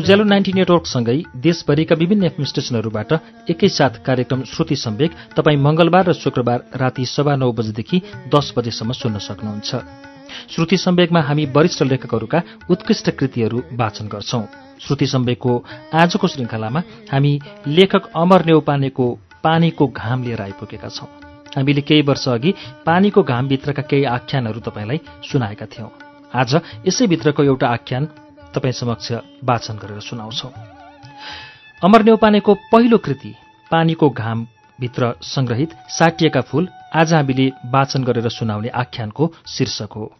उज्यालो ninety नेटवर्कसँगै देशभरिका विभिन्न FM स्टेशनहरूबाट एकैसाथ कार्यक्रम श्रुति सम्वेक तपाईँ मंगलबार र शुक्रबार राति सवा नौ बजेदेखि दस बजेसम्म सुन्न सक्नुहुन्छ। श्रुति सम्वेकमा हामी वरिष्ठ लेखकहरूका उत्कृष्ट कृतिहरू वाचन गर्छौं। श्रुति सम्वेकको आजको श्रृङ्खलामा हामी लेखक अमर नेउपानेको पानीको घाम लिएर आइपुगेका छौं। हामीले केही वर्ष अघि पानीको घामभित्रका केही आख्यानहरू तपाईँलाई सुनाएका थियौं। आज यसैभित्रको एउटा आख्यान तपाईँ समक्ष वाचन गरेर सुनाउँछौ। अमर नेउपानेको पहिलो कृति पानीको घामभित्र संग्रहित साटिएका फूल आज हामीले वाचन गरेर सुनाउने आख्यानको शीर्षक हो।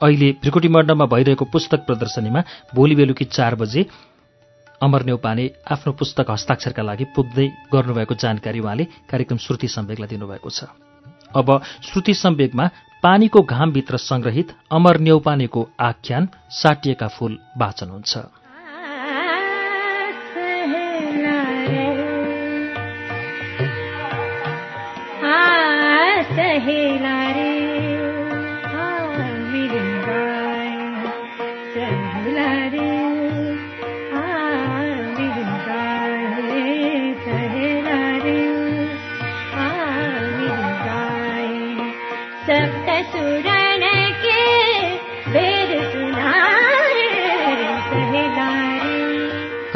अहिले भ्रिकुटी मण्डपमा भइरहेको पुस्तक प्रदर्शनीमा भोलि बेलुकी चार बजे अमर नेउपाने आफ्नो पुस्तक हस्ताक्षरका लागि पुग्दै गर्नुभएको जानकारी उहाँले कार्यक्रम श्रुति सम्वेकलाई दिनुभएको छ। अब श्रुति सम्वेकमा पानीको घामभित्र संग्रहित अमर नेउपानेको आख्यान साटिएका फूल वाचन हुन्छ।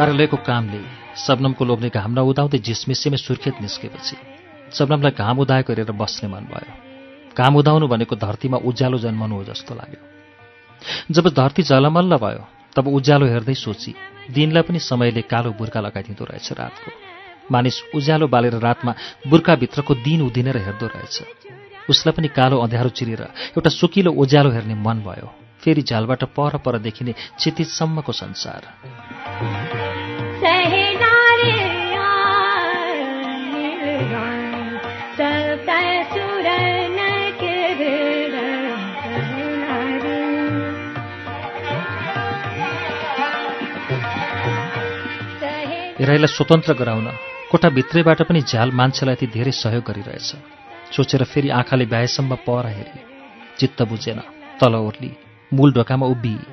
कार्यालयको कामले सबनमको लोग्ने घाम नउदाउँदै झिसमिसेमै सुर्खेत निस्केपछि सबनमलाई घाम उदाएको हेरेर बस्ने मन भयो। घाम उदाउनु भनेको धरतीमा उज्यालो जन्मनु हो जस्तो लाग्यो। जब धरती जलमल्ल भयो तब उज्यालो हेर्दै सोची दिनलाई पनि समयले कालो बुर्खा लगाइदिँदो रहेछ रातको। मानिस उज्यालो बालेर रातमा बुर्खाभित्रको दिन उधिनेर हेर्दो रहेछ। उसलाई पनि कालो अँध्यारो चिरेर एउटा सुकिलो उज्यालो हेर्ने मन भयो। फेरि झ्यालबाट पर पर देखिने क्षितिजसम्मको संसार। हेराइलाई स्वतन्त्र गराउन कोठाभित्रैबाट पनि झ्याल मान्छेलाई ती धेरै सहयोग गरिरहेछ। सोचेर फेरि आँखाले भ्याएसम्म पर हेरे। चित्त बुझेन तल ओर्ली मूल ढोकामा उभिए।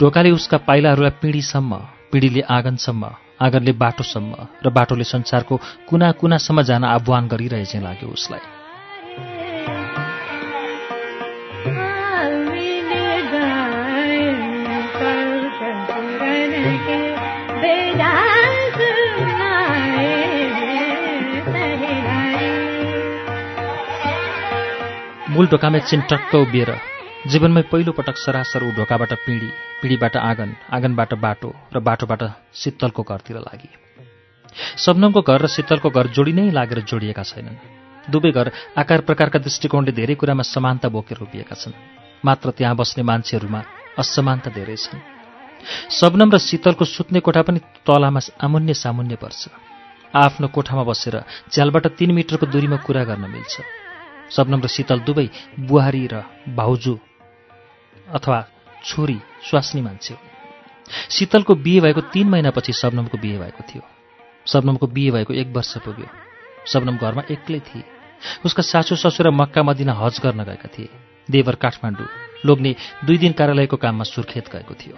ढोकाले उसका पाइलाहरूलाई पिँढीसम्म पिँढीले आँगनसम्म आँगनले बाटोसम्म र बाटोले संसारको कुना कुनासम्म जान आह्वान गरिरहे चाहिँ लाग्यो उसलाई। मूल ढोकामा चिन्टक्क उभिएर जीवनमै पहिलो पटक सरासर ऊ ढोकाबाट पिँढी पिँढीबाट आँगन आँगनबाट बाटो र बाटोबाट शीतलको घरतिर लागि। सबनमको घर र शीतलको घर जोडी नै लागेर जोडिएका छैनन्। दुवै घर आकार प्रकारका दृष्टिकोणले धेरै कुरामा समानता बोकेर उभिएका छन्। मात्र त्यहाँ बस्ने मान्छेहरूमा असमानता धेरै छन्। सबनम र शीतलको सुत्ने कोठा पनि तलामा आमुन्य सामुन्य पर्छ। आफ्नो कोठामा बसेर झ्यालबाट तीन मिटरको दूरीमा कुरा गर्न मिल्छ। सबनम र शीतल दुवै बुहारी र भाउजू अथवा छोरी स्वास्नी मान्छे शीतलको बिहे भएको तीन महिनापछि सबनमको बिहे भएको थियो। सबनमको बिहे भएको एक वर्ष पुग्यो। सबनम घरमा एक्लै थिए। उसका सासु ससुरा मक्का मदिना हज गर्न गएका थिए। देवर काठमाडौँ लोग्ने दुई दिन कार्यालयको काममा सुर्खेत गएको थियो।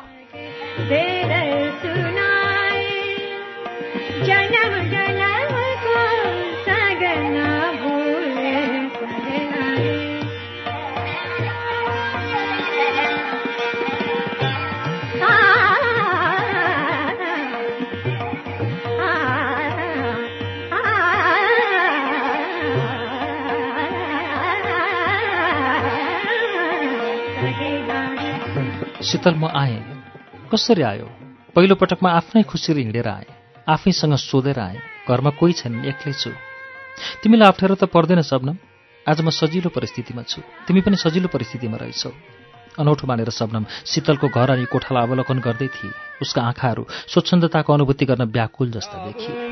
शीतल म आएँ। कसरी आयो? पहिलो पटकमा आफ्नै खुसीले हिँडेर आएँ। आफैसँग सोधेर आएँ घरमा कोही छैन एक्लै छु। तिमीलाई अप्ठ्यारो त पर्दैन सबनम आज म सजिलो परिस्थितिमा छु। तिमी पनि सजिलो परिस्थितिमा रहेछौ। अनौठो मानेर सबनम शीतलको घर अनि कोठालाई अवलोकन गर्दै थिए। उसका आँखाहरू स्वच्छन्दताको अनुभूति गर्न व्याकुल जस्ता देखिए।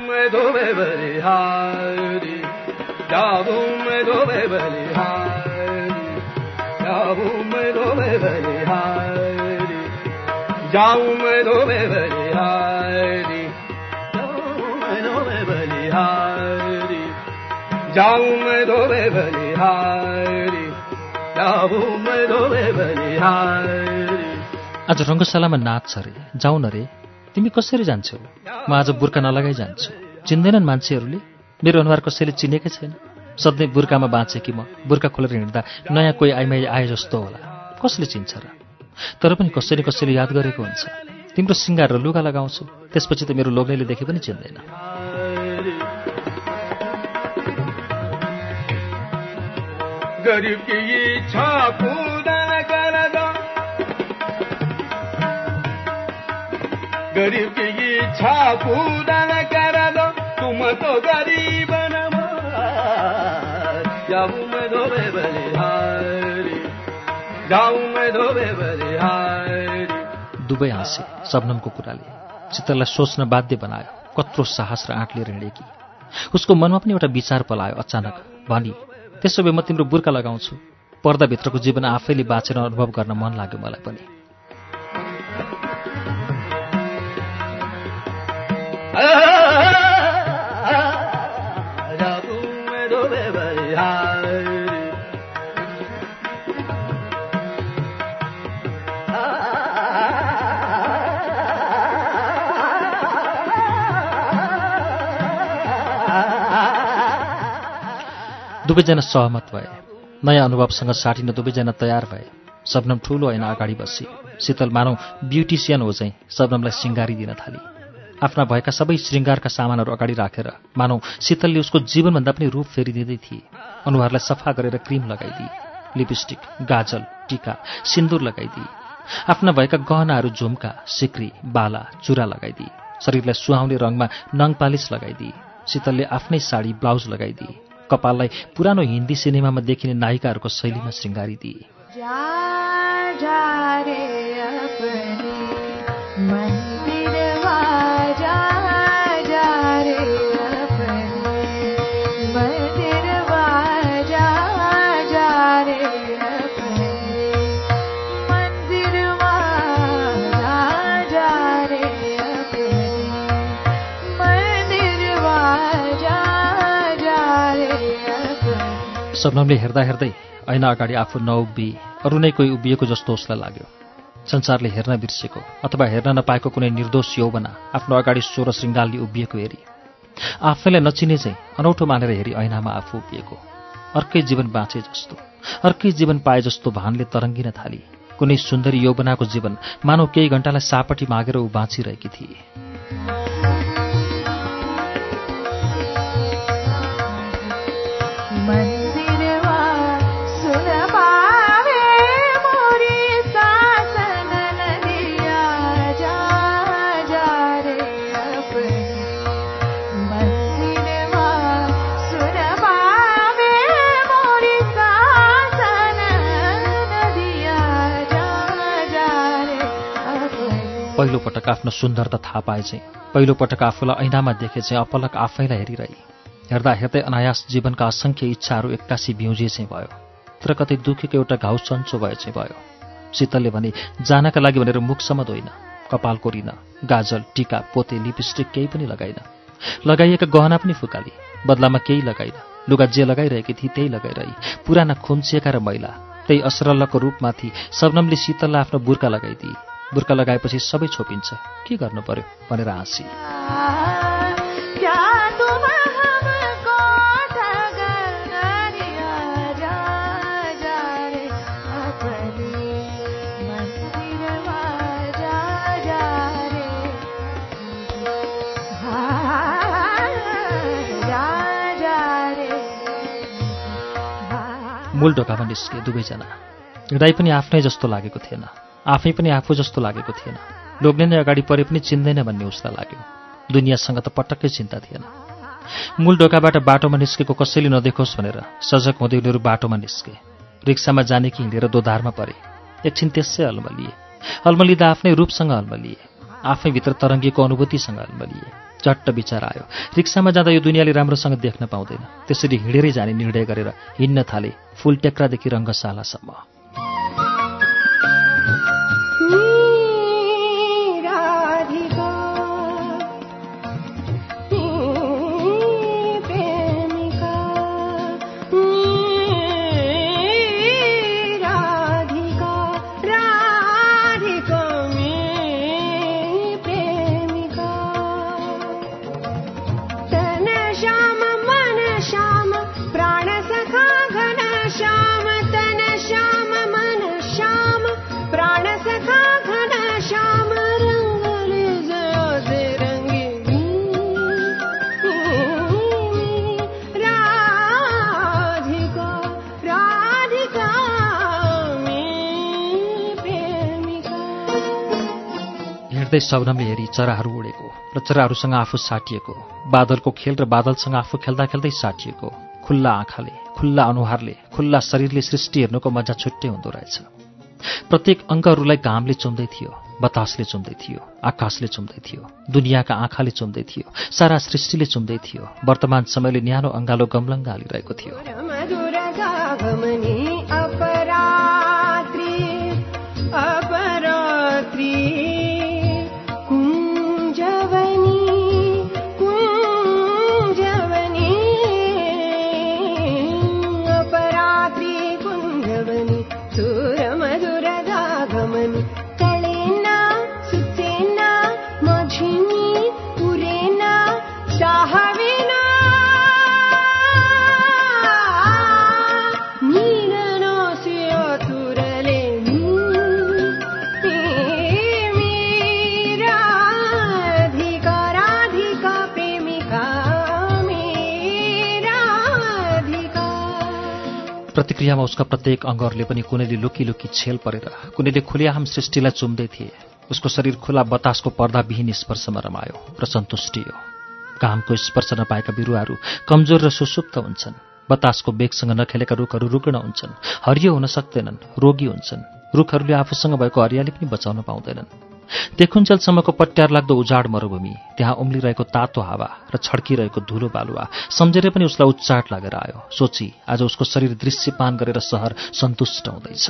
आज रङ्गशालामा नाच छ रे जाउँ न रे तिमी कसरी जान्छौ? म आज बुर्खा नलगाइ जान्छु। चिन्दैनन् मान्छेहरूले? मेरो अनुहार कसैले चिनेकै छैन। सधैँ बुर्खामा बाँचे कि म बुर्खा खोलेर हिँड्दा नयाँ कोही आइमाई आए जस्तो होला। कसले चिन्छ र? तर पनि कसैले कसैले याद गरेको हुन्छ। तिम्रो सिङ्गार र लुगा लगाउँछु त्यसपछि त मेरो लोग्नेले देखे पनि चिन्दैन। जाऊं धोबे दुवै हाँसे सबनमको कुराले चित्तलाई सोच्न बाध्य बनायो। कत्रो साहस र आँट लिएर हिँडेकी उसको मनमा पनि एउटा विचार पलायो अचानक। भनी त्यसो भए म तिम्रो बुर्का लगाउँछु। पर्दाभित्रको जीवन आफैले बाँचेर अनुभव गर्न मन लाग्यो मलाई पनि। दुवैजना सहमत भए। नयाँ अनुभवसँग साटिन दुवैजना तयार भए। सबनम ठुलो ऐना अगाडि बसी। शीतल मानौ ब्युटिसियन हो चाहिँ सबनमलाई सिङ्गारी दिन थाली। आफ्ना भएका सबै श्रृङ्गारका सामानहरू अगाडि राखेर मानौ शीतलले उसको जीवनभन्दा पनि रूप फेरिदिँदै थिए। अनुहारलाई सफा गरेर क्रिम लगाइदिए। लिपस्टिक गाजल टिका सिन्दुर लगाइदिए। आफ्ना भएका गहनाहरू झुम्का सिक्री बाला चुरा लगाइदिए। शरीरलाई सुहाउने रङमा नङ पालिस लगाइदिए। शीतलले आफ्नै साडी ब्लाउज लगाइदिए। कपाललाई पुरानो हिन्दी सिनेमामा देखिने नायिकाहरूको शैलीमा श्रृङ्गारिदिए जा सबनमले हेर्दा हेर्दै ऐना अगाडि आफू नउभिए अरू नै कोही उभिएको जस्तो उसलाई लाग्यो। संसारले हेर्न बिर्सेको अथवा हेर्न नपाएको कुनै निर्दोष यौवना आफ्नो अगाडि स्वर श्रृङ्गालले उभिएको हेरी। आफैलाई नचिने चाहिँ अनौठो मानेर हेरी ऐनामा आफू उभिएको। अर्कै जीवन बाँचे जस्तो अर्कै जीवन पाए जस्तो भानले तरङ्गिन थाली। कुनै सुन्दरी यौवनाको जीवन मानव केही घण्टालाई सापटी मागेर ऊ बाँचिरहेकी थिए। पटक आफ्नो सुन्दरता थाहा पाए चाहिँ। पहिलो पटक आफूलाई ऐनामा देखे चाहिँ अपलक आफैलाई हेरिरहे। हेर्दा हेर्दै अनायास जीवनका असङ्ख्य इच्छाहरू एक्कासी बिउजे चाहिँ भयो। तर कतै दुखेको एउटा घाउ सन्चो भए चाहिँ भयो। शीतलले भने जानका लागि भनेर मुखसम्म धोइन कपाल कोरिन गाजल टिका पोते लिपस्टिक केही पनि लगाइन। लगाइएका गहना पनि फुकाली। बदलामा केही लगाइन। लुगा जे लगाइरहेकी थिए त्यही लगाइरही। पुराना खुम्चिएका र मैला। त्यही असरल्लको रूपमाथि सबनमले शीतललाई आफ्नो बुर्का लगाइदिए बुर्का लगाएपछि सबै छोपिन्छ। के गर्नु पर्यो भनेर हाँसी। मूल ढोकामा निस्के दुवैजना। हिँडाइ पनि आफ्नै जस्तो लागेको थिएन। आफै पनि आफू जस्तो लागेको थिएन। लोग्ने नै अगाडि परे पनि चिन्दैन भन्ने उसलाई लाग्यो। दुनियाँसँग त पटक्कै चिन्ता थिएन। मूल ढोकाबाट बाटोमा निस्केको कसैले नदेखोस् भनेर सजग हुँदै उनीहरू बाटोमा निस्के। रिक्सामा जाने कि हिँडेर दोधारमा परे। एकछिन त्यसै अल्मलिए। अल्मलिँदा आफ्नै रूपसँग अल्मलिए। आफैभित्र तरङ्गिएको अनुभूतिसँग अल्मलिए। चट्ट विचार आयो। रिक्सामा जाँदा यो दुनियाँले राम्रोसँग देख्न पाउँदैन। त्यसरी हिँडेरै जाने निर्णय गरेर हिँड्न थाले फुलटेक्रादेखि रङ्गशालासम्म। हिँड्दै सबनमले हेरी चराहरू उडेको र चराहरूसँग आफू साटिएको। बादलको खेल र बादलसँग आफू खेल्दा खेल्दै साटिएको। खुल्ला आँखाले खुल्ला अनुहारले खुल्ला शरीरले सृष्टि हेर्नुको मजा छुट्टै हुँदो रहेछ। प्रत्येक अङ्गहरूलाई घामले चुम्दै थियो बतासले चुम्दै थियो आकाशले चुम्दै थियो दुनियाँका आँखाले चुम्दै थियो सारा सृष्टिले चुम्दै थियो वर्तमान समयले न्यानो अङ्गालो गमलङ्ग हालिरहेको थियो। प्रतिक्रियामा उसका प्रत्येक अङ्गहरूले पनि कुनैले लुकी लुकी छेल परेर कुनैले खुलेआम सृष्टिलाई चुम्दै थिए। उसको शरीर खुला बतासको पर्दाविहीन स्पर्शमा रमायो र सन्तुष्टियो घामको स्पर्श नपाएका बिरुवाहरू कमजोर र सुसुप्त हुन्छन्। बतासको बेगसँग नखेलेका रुखहरू रुग्ण हुन्छन्। हरियो हुन सक्दैनन् रोगी हुन्छन्। रुखहरूले आफूसँग भएको हरियाली पनि बचाउन पाउँदैनन्। देखुन्जेलसम्मको पट्यार लाग्दो उजाड मरुभूमि त्यहाँ उम्लिरहेको तातो हावा र छड्किरहेको धुलो बालुवा सम्झेर पनि उसलाई उच्चाट लागेर आयो। सोची आज उसको शरीर दृश्यपान गरेर सहर सन्तुष्ट हुँदैछ।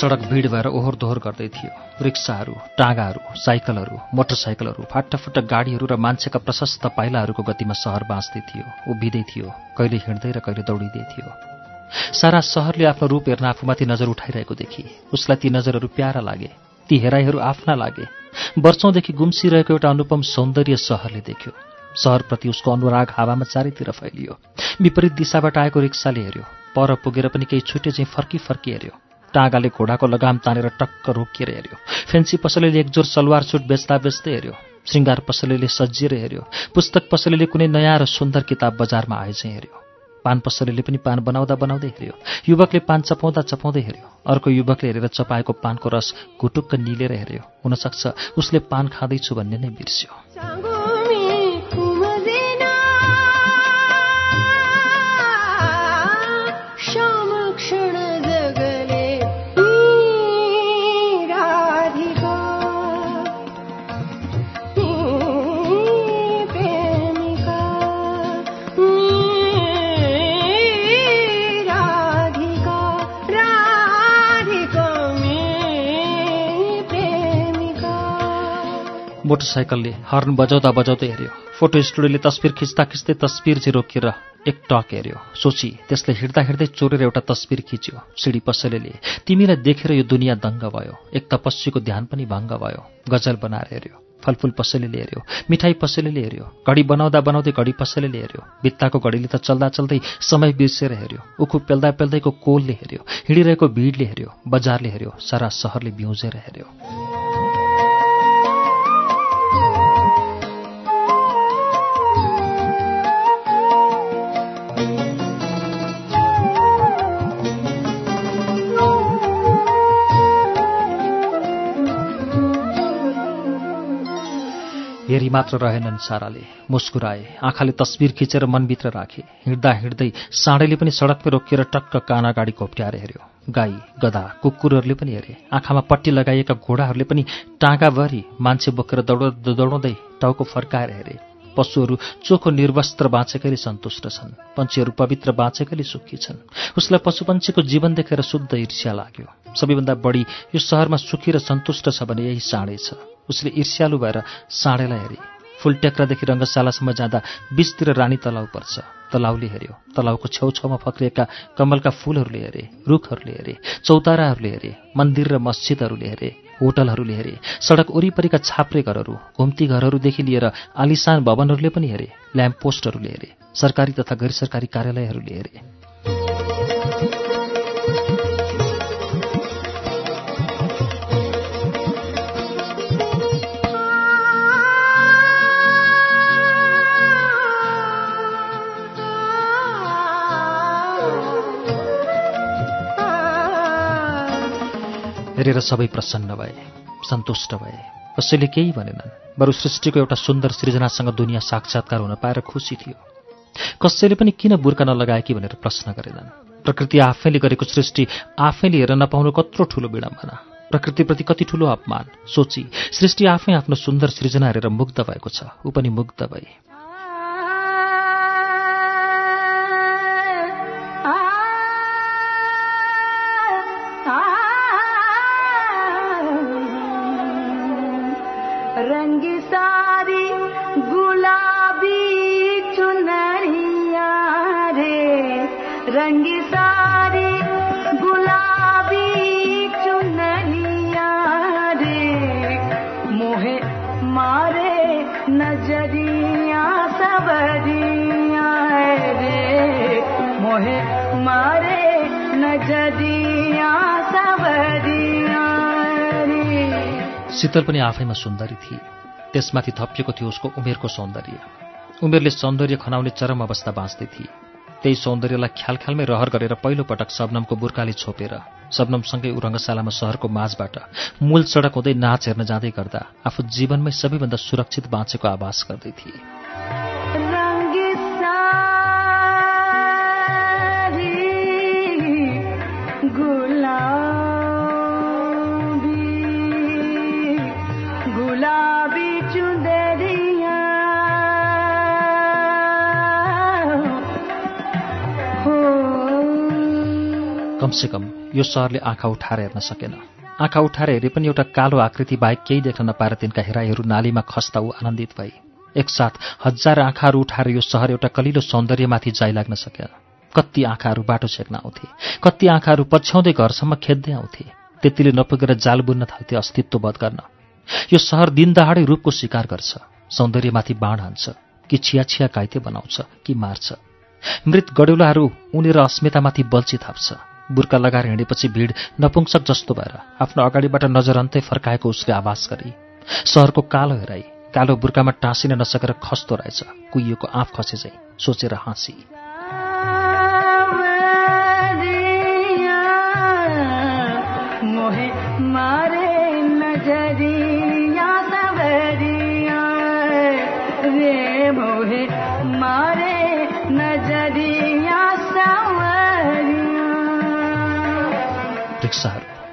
सडक भिड भएर ओहोर दोहोर गर्दै थियो। रिक्साहरू टाँगाहरू साइकलहरू मोटरसाइकलहरू फाटाफुट्ट गाडीहरू र मान्छेका प्रशस्त पाइलाहरूको गतिमा सहर बाँच्दै थियो। उभिँदै थियो कहिले हिँड्दै र कहिले दौडिँदै थियो। सारा सहरले आफ्नो रूप हेर्न आफूमाथि नजर उठाइरहेको देखि। उसलाई ती नजरहरू प्यारा लागे ती हेराइहरू आफ्ना लागे। वर्षौँदेखि गुम्सिरहेको एउटा अनुपम सौन्दर्य सहरले देख्यो। सहरप्रति उसको अनुराग हावामा चारैतिर फैलियो। विपरीत दिशाबाट आएको रिक्साले हेऱ्यो। पर पुगेर पनि केही छुट्यो चाहिँ फर्की फर्की हेऱ्यो। टाँगाले घोडाको लगाम तानेर टक्क रोकिएर हेऱ्यो। फेन्सी पसलेले एकजोर सलवार सुट बेच्दा बेच्दै हेऱ्यो। श्रृङ्गार पसलेले सजिएर हेऱ्यो। पुस्तक पसलेले कुनै नयाँ र सुन्दर किताब बजारमा आए चाहिँ हेऱ्यो। पान पसलेले पनि पान बनाउँदा बनाउँदै हेऱ्यो। युवकले पान चपाउँदा चपाउँदै हेऱ्यो। अर्को युवकले हेरेर चपाएको पानको रस घुटुक्क निलेर हेऱ्यो। हुनसक्छ उसले पान खाँदैछु भन्ने नै बिर्स्यो। मोटरसाइकलले हर्न बजाउँदा बजाउँदै हेऱ्यो। फोटो स्टुडियोले तस्बिर खिच्दा खिच्दै तस्बिर चाहिँ रोकिएर एक टक हेऱ्यो। सोची त्यसले हिँड्दा हिँड्दै चोरेर एउटा तस्बिर खिच्यो। सिडी पसलेले तिमीलाई देखेर यो दुनियाँ दङ्ग भयो। एक तपस्वीको ध्यान पनि भङ्ग भयो। गजल बनाएर हेऱ्यो। फलफुल पसलेले हेऱ्यो। मिठाई पसलेले हेऱ्यो। घडी बनाउँदा बनाउँदै घडी पसलेले हेऱ्यो। भित्ताको घडीले त चल्दा चल्दै समय बिर्सेर हेऱ्यो। उखु पेल्दा पेल्दैको कोलले हेऱ्यो। हिँडिरहेको भिडले हेऱ्यो। बजारले हेऱ्यो। सारा सहरले बिउजेर हेऱ्यो। मात्र रहेनन् साराले। मुस्कुराए आँखाले तस्बिर खिचेर मनभित्र राखे। हिँड्दा हिँड्दै साँडेले पनि सडकमै रोकिएर टक्क काना गाडी घोप्ट्याएर हेऱ्यो। गाई गधा कुकुरहरूले पनि हेरे। आँखामा पट्टी लगाइएका घोडाहरूले पनि टाँगाभरि मान्छे बोकेर दौड दौडाउँदै टाउको फर्काएर हेरे। पशुहरू चोखो निर्वस्त्र बाँचेकैले सन्तुष्ट छन्। पन्छीहरू पवित्र बाँचेकैले सुखी छन्। उसलाई पशुपन्छीको जीवन देखेर शुद्ध ईर्ष्या लाग्यो। सबैभन्दा बढी यो सहरमा सुखी र सन्तुष्ट छ भने यही साँडे छ। उसले ईर्ष्यालु भएर साँडेलाई हेरे। फुलटेक्रादेखि रङ्गशालासम्म जाँदा बिचतिर रानी तलाउ पर्छ। तलाउले हेऱ्यो। तलाउको छेउछाउमा फक्रिएका कमलका फूलहरूले हेरे रुखहरूले हेरे चौताराहरूले हेरे मन्दिर र मस्जिदहरूले हेरे होटलहरूले हेरे सडक वरिपरिका छाप्रे घरहरू घुम्ती घरहरूदेखि लिएर आलिसान भवनहरूले पनि हेरे ल्याम्प पोस्टहरूले हेरे सरकारी तथा गैर सरकारी कार्यालयहरूले हेरे। हेरेर सबै प्रसन्न भए सन्तुष्ट भए। कसैले केही भनेनन्। बरु सृष्टिको एउटा सुन्दर सृजनासँग दुनियाँ साक्षात्कार हुन पाएर खुसी थियो। कसैले पनि किन बुर्का नलगाएकी भनेर प्रश्न गरेनन्। प्रकृति आफैले गरेको सृष्टि आफैले हेर्न नपाउनु कत्रो ठुलो विडम्बना। प्रकृतिप्रति कति ठुलो अपमान। सोची सृष्टि आफै आफ्नो सुन्दर सृजना हेरेर मुग्ध भएको छ। ऊ पनि मुग्ध भए। शीतल पनि आफैमा सुन्दरी थिए। त्यसमाथि थपिएको थियो उसको उमेरको सौन्दर्य। उमेरले सौन्दर्य खनाउने चरम अवस्था बाँच्दै थिए। त्यही सौन्दर्यलाई ख्याल ख्यालमै रहर गरेर पहिलो पटक शबनमको बुर्काले छोपेर शबनमसँगै ऊ रङ्गशालामा सहरको माझबाट मूल सडक हुँदै नाच हेर्न जाँदै गर्दा आफू जीवनमै सबैभन्दा सुरक्षित बाँचेको आभास गर्दै थिए। कमसेकम यो सहरले आँखा उठाएर हेर्न सकेन। आँखा उठाएर हेरे पनि एउटा कालो आकृति बाहेक केही देख्न नपाएर तिनका हेराइहरू नालीमा खस्दा ऊ आनन्दित भए एकसाथ हजार आँखाहरू उठाएर यो सहर एउटा कलिलो सौन्दर्यमाथि जाइ लाग्न सकेन कति आँखाहरू बाटो छेक्न आउँथे। कति आँखाहरू पछ्याउँदै घरसम्म खेद्दै आउँथे। त्यतिले नपुगेर जाल बुन्न थाल्थे अस्तित्ववध गर्न। यो सहर दिनदहाडै रूपको शिकार गर्छ। सौन्दर्यमाथि बाण हान्छ। कि छिया छिया काइते बनाउँछ कि मार्छ। मृत गडौलाहरू उनेर अस्मितामाथि बल्छी थाप्छ। बुर्का लगाएर हिँडेपछि भिड नपुंसक जस्तो भएर आफ्नो अगाडिबाट नजर अन्तै फर्काएको उसले आभास गरे सहरको कालो हेराई कालो बुर्कामा टाँसिन नसकेर खस्तो रहेछ कुहिएको आँफ खसे चाहिँ सोचेर हाँसी।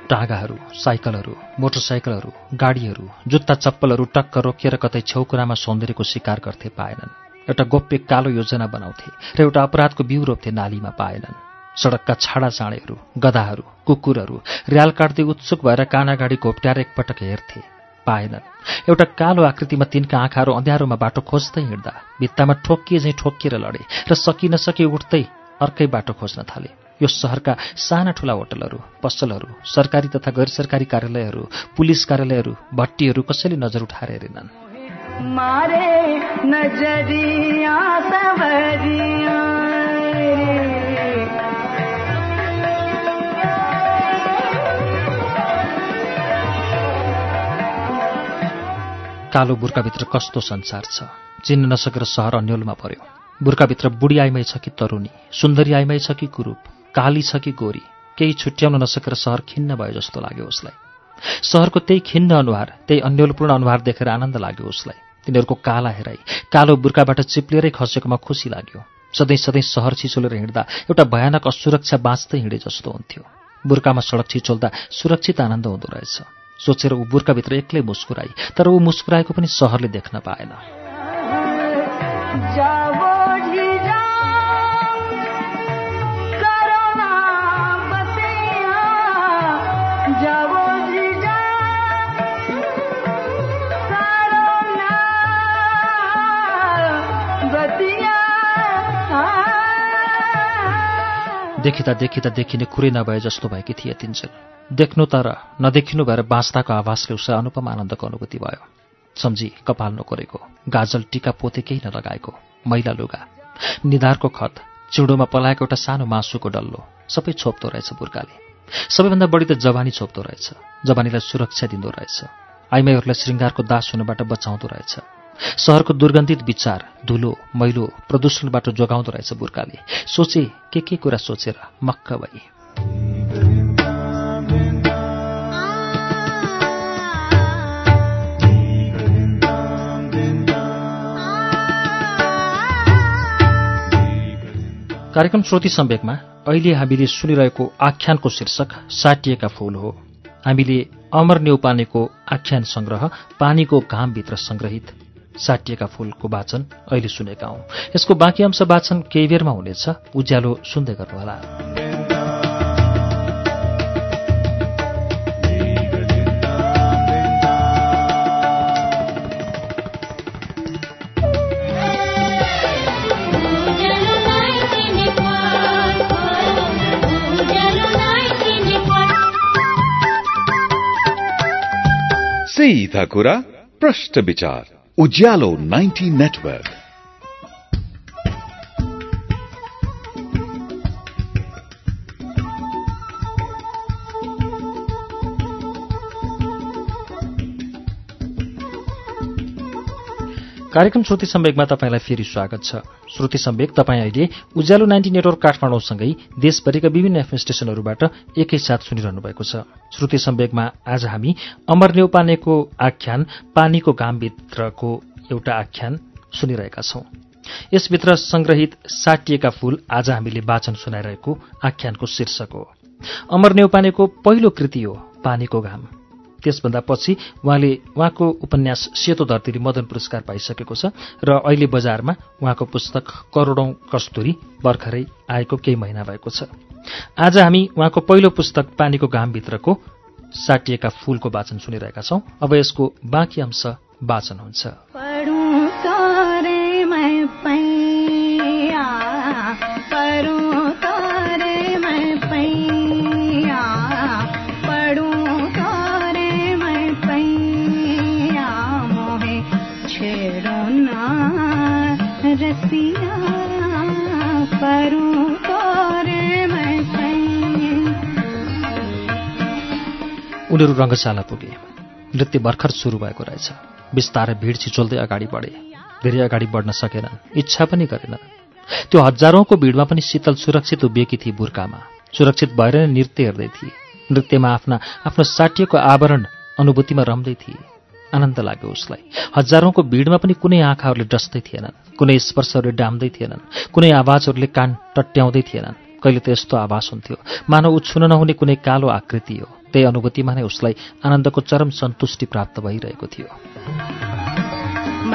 टाँगाहरू साइकलहरू मोटरसाइकलहरू गाडीहरू जुत्ता चप्पलहरू टक्क रोकिएर कतै छेउकुरामा सौन्दर्यको शिकार गर्थे पाएनन्। एउटा गोप्य कालो योजना बनाउँथे र एउटा अपराधको बिउ रोप्थे नालीमा पाएनन्। सडकका छाडा चाँडेहरू गधाहरू कुकुरहरू र्याल काट्दै उत्सुक भएर कानागाडी घोप्ट्याएर एकपटक हेर्थे पाएनन्। एउटा कालो आकृतिमा तिनका आँखाहरू अँध्यारोमा बाटो खोज्दै हिँड्दा भित्तामा ठोक्किए झैँ ठोक्किएर लडे र सकि नसके उठ्दै अर्कै बाटो खोज्न थाले। यो सहरका साना ठुला होटलहरू पसलहरू सरकारी तथा गैर सरकारी कार्यालयहरू पुलिस कार्यालयहरू भट्टीहरू कसैले नजर उठाएर हेरेनन्। कालो बुर्काभित्र कस्तो संसार छ? चिन्न नसकेर सहर अन्यलमा पर्यो। बुर्काभित्र बुढी आइमै छ कि तरुणी? सुन्दरी आइमै छ कि कुरूप? काली छ कि गोरी केही छुट्याउन नसकेर सहर खिन्न भयो जस्तो लाग्यो उसलाई। सहरको त्यही खिन्न अनुहार त्यही अन्यलपूर्ण अनुहार देखेर आनन्द लाग्यो उसलाई। तिनीहरूको काला हेराई कालो बुर्काबाट चिप्लिएरै खसेकोमा खुसी लाग्यो। सधैँ सधैँ सहर छिचोलेर हिँड्दा एउटा भयानक असुरक्षा बाँच्दै हिँडे जस्तो हुन्थ्यो। बुर्कामा सडक छिचोल्दा सुरक्षित आनन्द हुँदो रहेछ। सोचेर ऊ बुर्काभित्र एक्लै मुस्कुराई तर ऊ मुस्कुराएको पनि सहरले देख्न पाएन। देखिँदा देखिँदा देखिने कुरै नभए जस्तो भएकी थिए तिनजेल। देख्नु तर नदेखिनु भएर बाँच्दाको आवासले उसलाई अनुपम आनन्दको अनुभूति भयो। सम्झी कपाल नकोरेको गाजल टिका पोते केही नलगाएको। मैला लुगा। निधारको खत। चिउँडोमा पलाएको एउटा सानो मासुको डल्लो। सबै छोप्दो रहेछ बुर्काले सबैभन्दा बढी त जवानी छोप्दो रहेछ। जवानीलाई सुरक्षा दिँदो रहेछ। आइमाईहरूलाई श्रृङ्गारको दास हुनबाट बचाउँदो रहेछ। सहरको दुर्गन्धित विचार धुलो मैलो प्रदूषणबाट जोगाउँदो रहेछ बुर्काले सोचे के के कुरा सोचेर मक्क भई। कार्यक्रम श्रोति सम्वेकमा अहिले हामीले सुनिरहेको आख्यानको शीर्षक साटिएका फूल हो। हामीले अमर नेउपानेको आख्यान संग्रह पानीको घामभित्र संग्रहित साटिएका फूलको वाचन अहिले सुनेका हौं। यसको बाँकी अंश वाचन केही बेरमा हुनेछ। उज्यालो सुन्दै गर्नुहोला। सीधा कुरा प्रश्न विचार। उज्यालो 90 नेटवर्क कार्यक्रम श्रुति सम्वेकमा तपाईँलाई फेरि स्वागत छ। श्रुति सम्वेक तपाईँ अहिले उज्यालो नाइन्टी नेटवर्क काठमाडौँसँगै देशभरिका विभिन्न एफएम स्टेशनहरूबाट एकैसाथ सुनिरहनु भएको छ। श्रुति सम्वेकमा आज हामी अमर नेउपानेको आख्यान पानीको घामभित्रको एउटा आख्यान सुनिरहेका छौं। यसभित्र संग्रहित साटिएका फूल आज हामीले वाचन सुनाइरहेको आख्यानको शीर्षक हो। अमर नेउपानेको पहिलो कृति हो पानीको घाम। त्यसभन्दा पछि उहाँले उहाँको उपन्यास सेतो धरतीले मदन पुरस्कार पाइसकेको छ र अहिले बजारमा उहाँको पुस्तक करोडौं कस्तुरी भर्खरै आएको केही महिना भएको छ। आज हामी उहाँको पहिलो पुस्तक पानीको घामभित्रको साटिएका फूलको वाचन सुनिरहेका छौं। अब यसको बाँकी अंश वाचन हुन्छ। उनीहरू रङ्गशाला पुगे। नृत्य भर्खर सुरु भएको रहेछ। बिस्तारै भिड छिचोल्दै अगाडि बढे। धेरै अगाडि बढ्न सकेनन्। इच्छा पनि गरेनन्। त्यो हजारौंको भिडमा पनि शीतल सुरक्षित उभिएकी थिए बुर्कामा सुरक्षित भएर नै नृत्य हेर्दै थिए। नृत्यमा आफ्ना आफ्नो साटिएको आवरण अनुभूतिमा रम्दै थिए। आनन्द लाग्यो उसलाई। हजारौंको भिडमा पनि कुनै आँखाहरूले डस्दै थिएनन्। कुनै स्पर्शहरूले डाम्दै थिएनन्। कुनै आवाजहरूले कान टट्याउँदै थिएनन्। कहिले त यस्तो आवाज हुन्थ्यो। मानव ऊ छुन नहुने कुनै कालो आकृति हो। त्यही अनुभूतिमा नै उसलाई आनन्दको चरम सन्तुष्टि प्राप्त भइरहेको थियो। म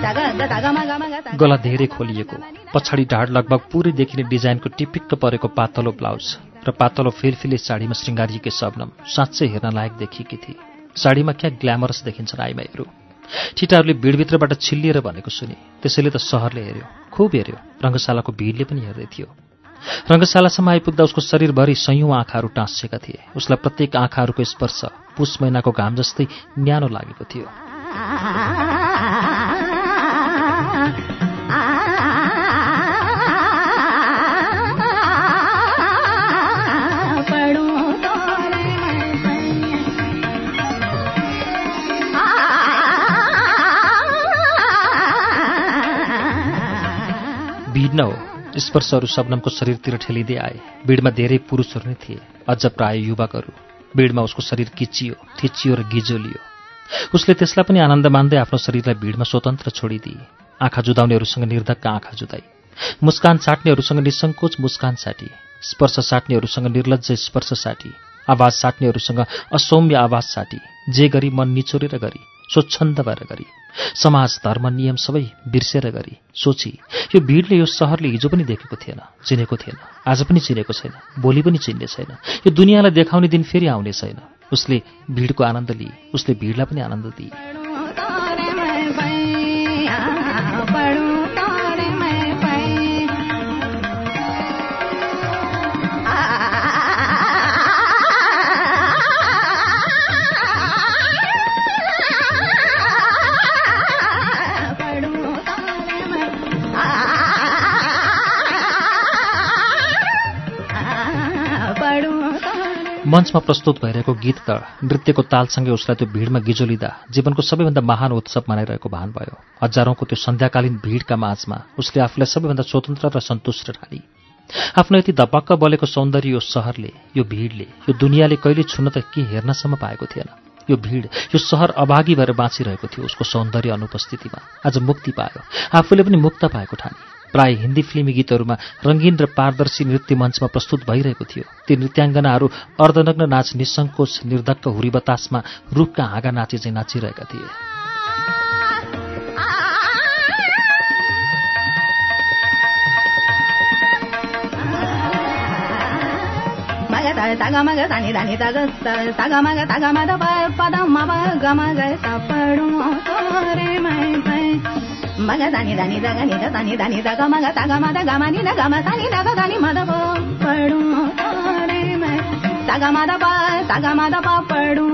गला धेरै खोलिएको। पछाडि ढाड लगभग पुरै देखिने डिजाइनको टिपिक्क परेको पातलो ब्लाउज र पातलो फिलफिले साडीमा श्रृङ्गारिएकी शबनम साँच्चै हेर्न लायक देखिएकी थिए। साडीमा क्या ग्ल्यामरस देखिन्छन् आइमाईहरू ठिटाहरूले भिडभित्रबाट छिल्लिएर भनेको सुने। त्यसैले त सहरले हेऱ्यो खुब हेऱ्यो रङ्गशालाको भिडले पनि हेर्दै थियो। रङ्गशालासम्म आइपुग्दा उसको शरीरभरि सयौँ आँखाहरू टाँसिएका थिए। उसलाई प्रत्येक आँखाहरूको स्पर्श पुस महिनाको घाम जस्तै न्यानो लागेको थियो। हो स्पर्शहरू शबनमको शरीरतिर ठेलिँदै आए। भिडमा धेरै पुरुषहरू नै थिए अझ प्राय युवकहरू। भिडमा उसको शरीर किचियो थिचियो र गिजोलियो। उसले त्यसलाई पनि आनन्द मान्दै आफ्नो शरीरलाई भिडमा स्वतन्त्र छोडिदिए। आँखा जुदाउनेहरूसँग निर्धक्क आँखा जुदाई। मुस्कान साट्नेहरूसँग निसङ्कोच मुस्कान साटी। स्पर्श साट्नेहरूसँग निर्लज स्पर्श साटी। आवाज साट्नेहरूसँग असौम्य आवाज साटी। जे गरी मन निचोरेर गरी। स्वच्छन्द भएर गरी समाज धर्म नियम सबै बिर्सेर गरी सोची यो भिडले यो सहरले हिजो पनि देखेको थिएन चिनेको थिएन आज पनि चिनेको छैन भोलि पनि चिन्ने छैन यो दुनियाँलाई देखाउने दिन फेरि आउने छैन। उसले भिडको आनन्द लिए उसले भिडलाई पनि आनन्द दिए। मञ्चमा प्रस्तुत भइरहेको गीत त नृत्यको तालसँगै उसलाई त्यो भिडमा गिजोलिँदा जीवनको सबैभन्दा महान उत्सव मनाइरहेको भान भयो। हजारौंको त्यो सन्ध्याकालीन भिडका माझमा उसले आफूलाई सबैभन्दा स्वतन्त्र र सन्तुष्ट ठानी। आफ्नो यति धपक्क बलेको सौन्दर्य यो सहरले यो भिडले यो दुनियाँले कहिले छुन त के हेर्नसम्म पाएको थिएन। यो भिड यो सहर अभागी भएर बाँचिरहेको थियो उसको सौन्दर्य अनुपस्थितिमा। आज मुक्ति पायो। आफूले पनि मुक्त पाएको ठानी। प्राय हिन्दी फिल्मी गीतहरूमा रङ्गीन र पारदर्शी नृत्य मञ्चमा प्रस्तुत भइरहेको थियो। ती नृत्याङ्गनाहरू अर्धनग्न नाच निसङ्कोच निर्धक्क हुरी बतासमा रूपका हाँगा नाचे चाहिँ नाचिरहेका थिए। మగ దాని దాని దగ నిజ దాని దాని దగ మగ తగ మద గమని దగ తని దగ దాని మద పడు తగ మద ప తగ మద పడు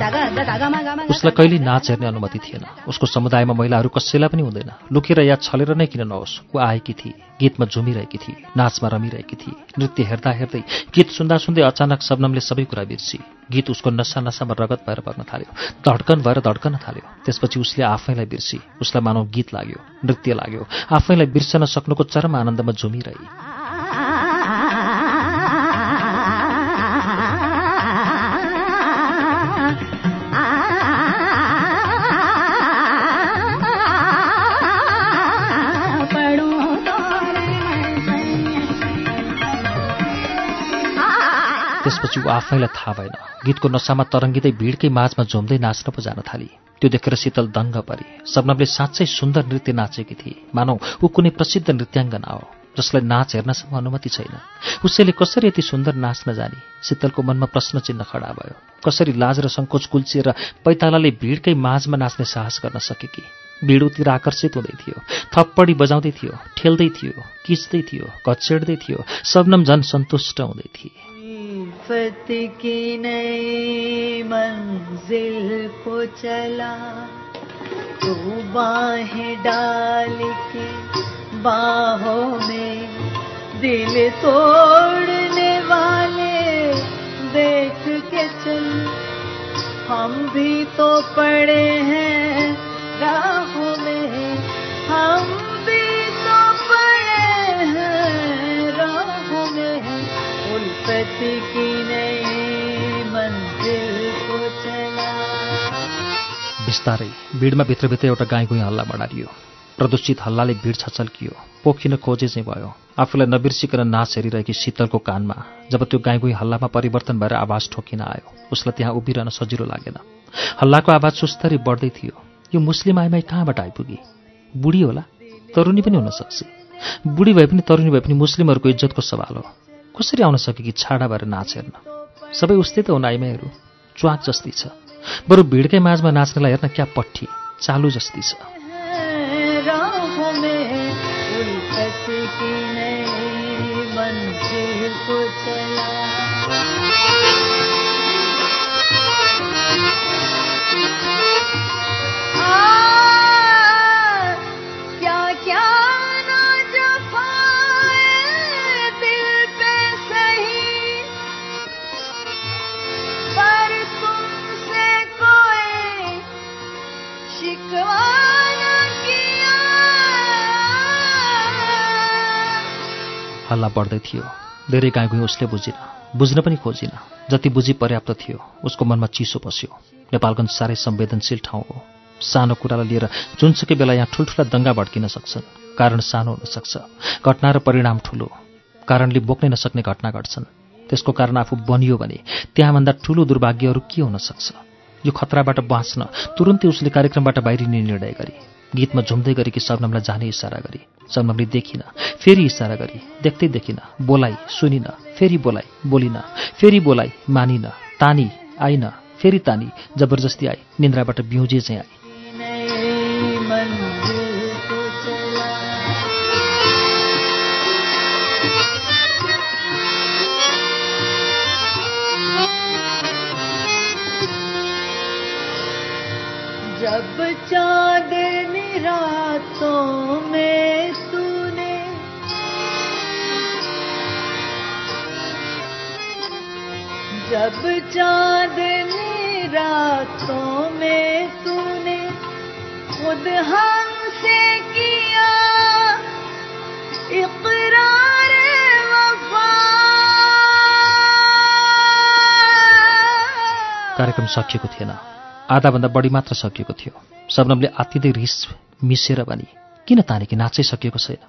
उसलाई कहिल्यै नाच हेर्ने अनुमति थिएन। उसको समुदायमा महिलाहरू कसैलाई पनि हुँदैन। लुकेर या छलेर नै किन नहोस्? ऊ आएकी थिए गीतमा झुमिरहेकी थिए नाचमा रमिरहेकी थिए। नृत्य हेर्दा हेर्दै गीत सुन्दा सुन्दै अचानक शबनमले सबै कुरा बिर्सी। गीत उसको नसा नसामा रगत भएर बग्न थाल्यो। धड्कन भएर धड्कन थाल्यो। त्यसपछि उसले आफैलाई बिर्सी। उसलाई मानव गीत लाग्यो नृत्य लाग्यो। आफैलाई बिर्सन सक्नुको चरम आनन्दमा झुमिरहे। त्यसपछि ऊ आफैलाई थाहा भएन। गीतको नसामा तरङ्गिँदै भिडकै माझमा झुम्दै नाच्न पो जान थाली। त्यो देखेर शीतल दङ्ग परे। सबनबले साँच्चै सुन्दर नृत्य नाचेकी थिए। मानौ ऊ कुनै प्रसिद्ध नृत्याङ्गना हो जसलाई नाच हेर्नसम्म अनुमति छैन। उसैले कसरी यति सुन्दर नाच्न जाने? शीतलको मनमा प्रश्न चिन्ह खडा भयो। कसरी लाज र सङ्कोच कुल्चिएर पैतालाले भिडकै माझमा नाच्ने साहस गर्न सकेकी? भिडुतिर आकर्षित हुँदै थियो। थप्पडी बजाउँदै थियो ठेल्दै थियो किच्दै थियो कचेड्दै थियो। सबनम झन सन्तुष्ट हुँदै थिए। फत की नई मंजिल को चला। तू बाहें डाल के बाहों में दिल तोड़ने वाले देख के चल। हम भी तो पड़े हैं राहों में, हम उल्फत की नई को चला बिस्तारै भिडमा भित्रभित्र एउटा गाई गुई हल्ला बढारियो। प्रदूषित हल्लाले भिड छचल्कियो। पोखिन खोजे चाहिँ भयो। आफूलाई नबिर्सिकन नाच हेरिरहेकी शीतलको कानमा जब त्यो गाई गुई हल्लामा परिवर्तन भएर आवाज ठोकिन आयो उसलाई त्यहाँ उभिरहन सजिलो लागेन। हल्लाको आवाज सुस्तरी बढ्दै थियो। यो मुस्लिम आइमाई कहाँबाट आइपुगी? बुढी होला? तरुनी पनि हुन सक्छ। बुढी भए पनि तरुनी भए पनि मुस्लिमहरूको इज्जतको सवाल हो। कसरी आउन सके कि छाडा भएर नाच हेर्न। सबै उस्तै त हुन् आइमाईहरू। च्वाक जस्ती छ। बरु भिडकै माझमा नाच्नेलाई हेर्न क्या पट्ठी? चालु जस्ती छ। राहों हल्ला बढ्दै थियो। धेरै गाईगुई उसले बुझिन बुझ्न पनि खोजिन। जति बुझी पर्याप्त थियो उसको मनमा चिसो पस्यो नेपालगञ्ज साह्रै संवेदनशील ठाउँ हो। सानो कुरालाई लिएर जुनसुकै बेला यहाँ ठुल्ठुला दङ्गा भड्किन सक्छन्। कारण सानो हुन सक्छ। घटना र परिणाम ठुलो। कारणले बोक्नै नसक्ने घटना घट्छन्। त्यसको कारण आफू बनियो भने त्यहाँभन्दा ठुलो दुर्भाग्यहरू के हुन सक्छ? यो खतराबाट बाँच्न तुरुन्तै उसले कार्यक्रमबाट बाहिरिने निर्णय गरे। गीतमा झुम्दै गरेकी शबनमलाई जाने इसारा गरी। शबनमले देखिन फेरि इसारा गरी देख्दै देखिन बोलाइ सुनिन फेरि बोलाइ बोलिन फेरि बोलाइ मानिन तानी आइन फेरि तानी जबरजस्ती आई निन्द्राबाट बिउजे चाहिँ आई रातों में तूने जब चांदनी रातों में तूने खुद हमसे किया इकरार वफा। कार्यक्रम सकिएको थिएन। आधाभन्दा बढी मात्र सकिएको थियो। शबनमले आत्तिँदै रिस मिसेर भने किन ताने कि नाचै सकिएको छैन?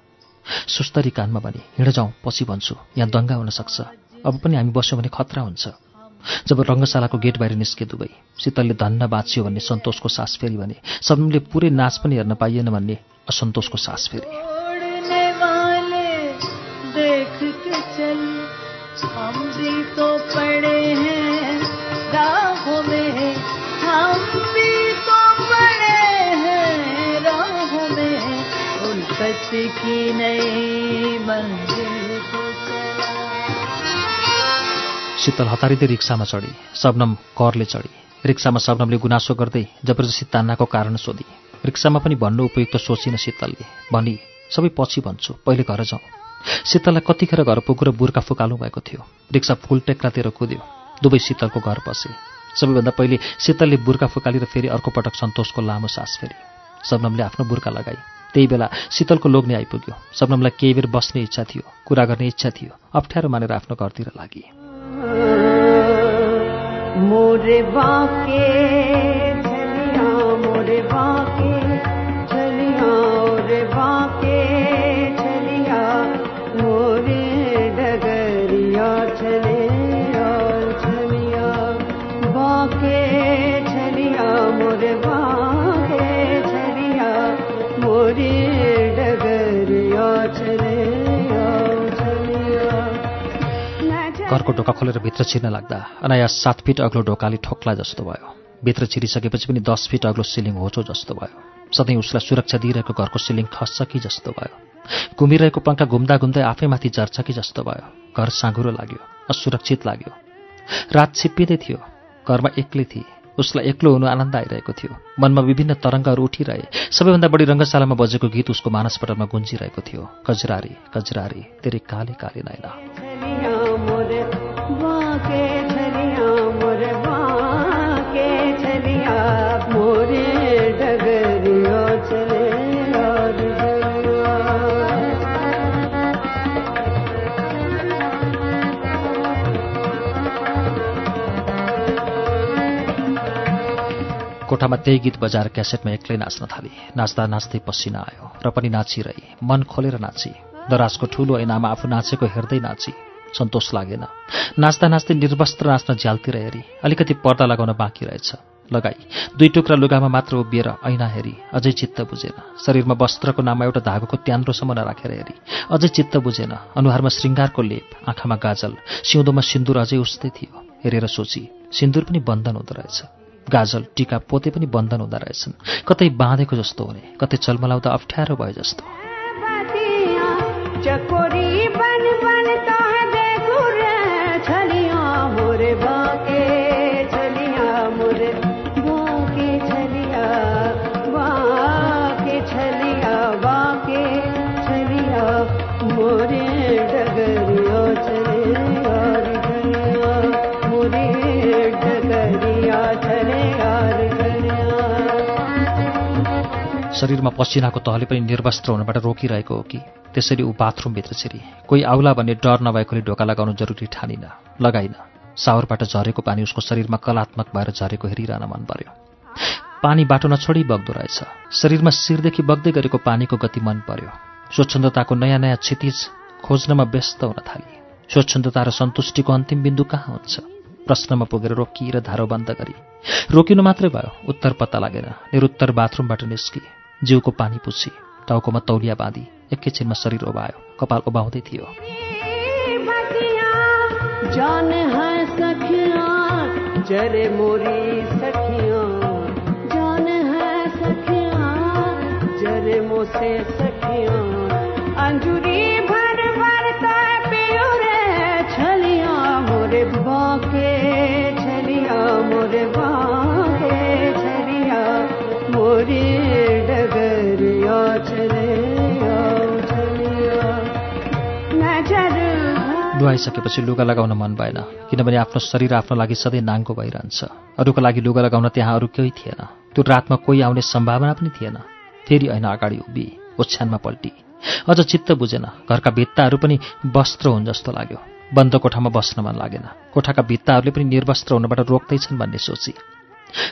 सुस्तरी कानमा भने हिँड जाउँ पछि भन्छु यहाँ दङ्गा हुन सक्छ। अब पनि हामी बस्यौँ भने खतरा हुन्छ। जब रङ्गशालाको गेट बाहिर निस्के दुवै शीतलले धन्न बाँचियो भन्ने सन्तोषको सास फेरि भने शबनमले पुरै नाच पनि हेर्न पाइएन भन्ने असन्तोषको सास फेरि। शीतल हतारिँदै रिक्सामा चढी। शबनम करले चढी। रिक्सामा शबनमले गुनासो गर्दै जबरजस्ती तान्नाको कारण सोधी। रिक्सामा पनि भन्नु उपयुक्त सोचिन शीतलले। भनी सबै पछि भन्छु। पहिले घर जाउँ। शीतललाई कतिखेर घर पुगेर बुर्का फुकाल्नु भएको थियो। रिक्सा फुल टेक्रातिर कुद्यो। दुवै शीतलको घर पसे सबैभन्दा पहिले शीतलले बुर्का फुकालेर फेरि अर्को पटक सन्तोषको लामो सास फेरि। शबनमले आफ्नो बुर्का लगाई। त्यही बेला शीतलको लोग्ने आइपुग्यो। शबनमलाई केही बेर बस्ने इच्छा थियो कुरा गर्ने इच्छा थियो अप्ठ्यारो मानेर आफ्नो घरतिर लागि। घरको ढोका खोलेर भित्र छिर्न लाग्दा अनायास सात फिट अग्लो ढोकाले ठोक्ला जस्तो भयो। भित्र छिरिसकेपछि पनि दस फिट अग्लो सिलिङ होचो जस्तो भयो। सधैँ उसलाई सुरक्षा दिइरहेको घरको सिलिङ खस्छ कि जस्तो भयो। घुमिरहेको पङ्खा घुम्दा घुम्दै आफैमाथि झर्छ कि जस्तो भयो। घर साँघुरो लाग्यो असुरक्षित लाग्यो। रात छिप्पिँदै थियो। घरमा एक्लै थिए। उसलाई एक्लो हुनु आनन्द आइरहेको थियो। मनमा विभिन्न तरङ्गहरू उठिरहे। सबैभन्दा बढी रङ्गशालामा बजेको गीत उसको मानसपटलमा गुन्जिरहेको थियो। कजरारी कजरारी तेरे काले काले नाइना कोठामा त्यही गीत बजाएर क्यासेटमा एक्लै नाच्न थाले। नाच्दा नाच्दै पसिना आयो र पनि नाचिरहे। मन खोलेर नाची। दराजको ठुलो ऐनामा आफू नाचेको हेर्दै नाची। सन्तोष लागेन। नाच्दा नाच्दै निर्वस्त्र नाच्न झ्यालतिर हेरी। अलिकति पर्दा लगाउन बाँकी रहेछ। लगाई। दुई टुक्रा लुगामा मात्र उभिएर ऐना हेरी। अझै चित्त बुझेन। शरीरमा वस्त्रको नाममा एउटा धागोको त्यान्द्रोसम्म नराखेर हेरी। अझै चित्त बुझेन। अनुहारमा श्रृङ्गारको लेप आँखामा गाजल। सिउँदोमा सिन्दुर अझै उस्तै थियो। हेरेर सोची सिन्दुर पनि बन्धन हुँदो रहेछ। गाजल टिका पोते पनि बन्धन हुँदो रहेछन्। कतै बाँधेको जस्तो हुने। कतै चलमलाउँदा अप्ठ्यारो भए जस्तो। शरीरमा पसिनाको तहले पनि निर्वस्त्र हुनबाट रोकिरहेको हो कि? त्यसरी ऊ बाथरुमभित्र छिरी। कोही आउला भन्ने डर नभएकोले ढोका लगाउनु जरुरी ठानिन। लगाइन। सावरबाट झरेको पानी उसको शरीरमा कलात्मक भएर झरेको हेरिरहन मन पर्यो। पानी बाटो नछोडी बग्दो रहेछ। शरीरमा शिरदेखि बग्दै गरेको पानीको गति मन पर्यो। स्वच्छन्दताको नयाँ नयाँ क्षितिज खोज्नमा व्यस्त हुन थाली। स्वच्छन्दता र सन्तुष्टिको अन्तिम बिन्दु कहाँ हुन्छ? प्रश्नमा पुगेर रोकिएर धारो बन्द गरी। रोकिनु मात्रै भयो। उत्तर पत्ता लागेन। निरुत्तर बाथरुमबाट निस्की। जिउको पानी पुछी टाउकोमा तौलिया बाँधी एकैछिनमा शरीर ओभायो कपाल ओभाउँदै थियो। मोरी नुहाइसकेपछि लुगा लगाउन मन भएन किनभने आफ्नो शरीर आफ्नो लागि सधैँ नाङ्गो भइरहन्छ। अरूको लागि लुगा लगाउन त्यहाँ अरू केही थिएन। त्यो रातमा कोही आउने सम्भावना पनि थिएन। फेरि ऐना अगाडि उभि ओछ्यानमा पल्टी। अझ चित्त बुझेन घरका भित्ताहरू पनि वस्त्र हुन् जस्तो लाग्यो। बन्द कोठामा बस्न मन लागेन। कोठाका भित्ताहरूले पनि निर्वस्त्र हुनबाट रोक्दैछन् भन्ने सोची।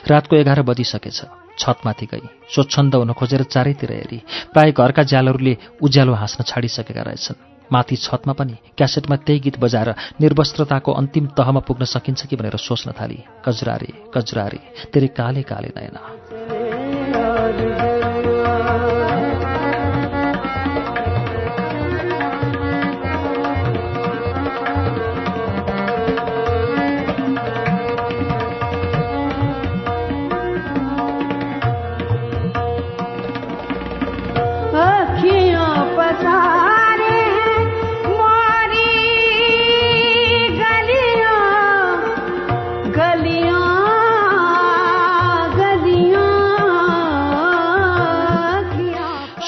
रातको एघार बजिसकेछ। छतमाथि गई। स्वच्छन्द हुन खोजेर चारैतिर हेरी। प्राय घरका ज्यालहरूले उज्यालो हाँस्न छाडिसकेका रहेछन्। माथि छतमा पनि क्यासेटमा त्यही गीत बजाएर निर्वस्त्रताको अन्तिम तहमा पुग्न सकिन्छ कि भनेर सोच्न थाली। कजरारे कजरारे तेरे काले काले नयना।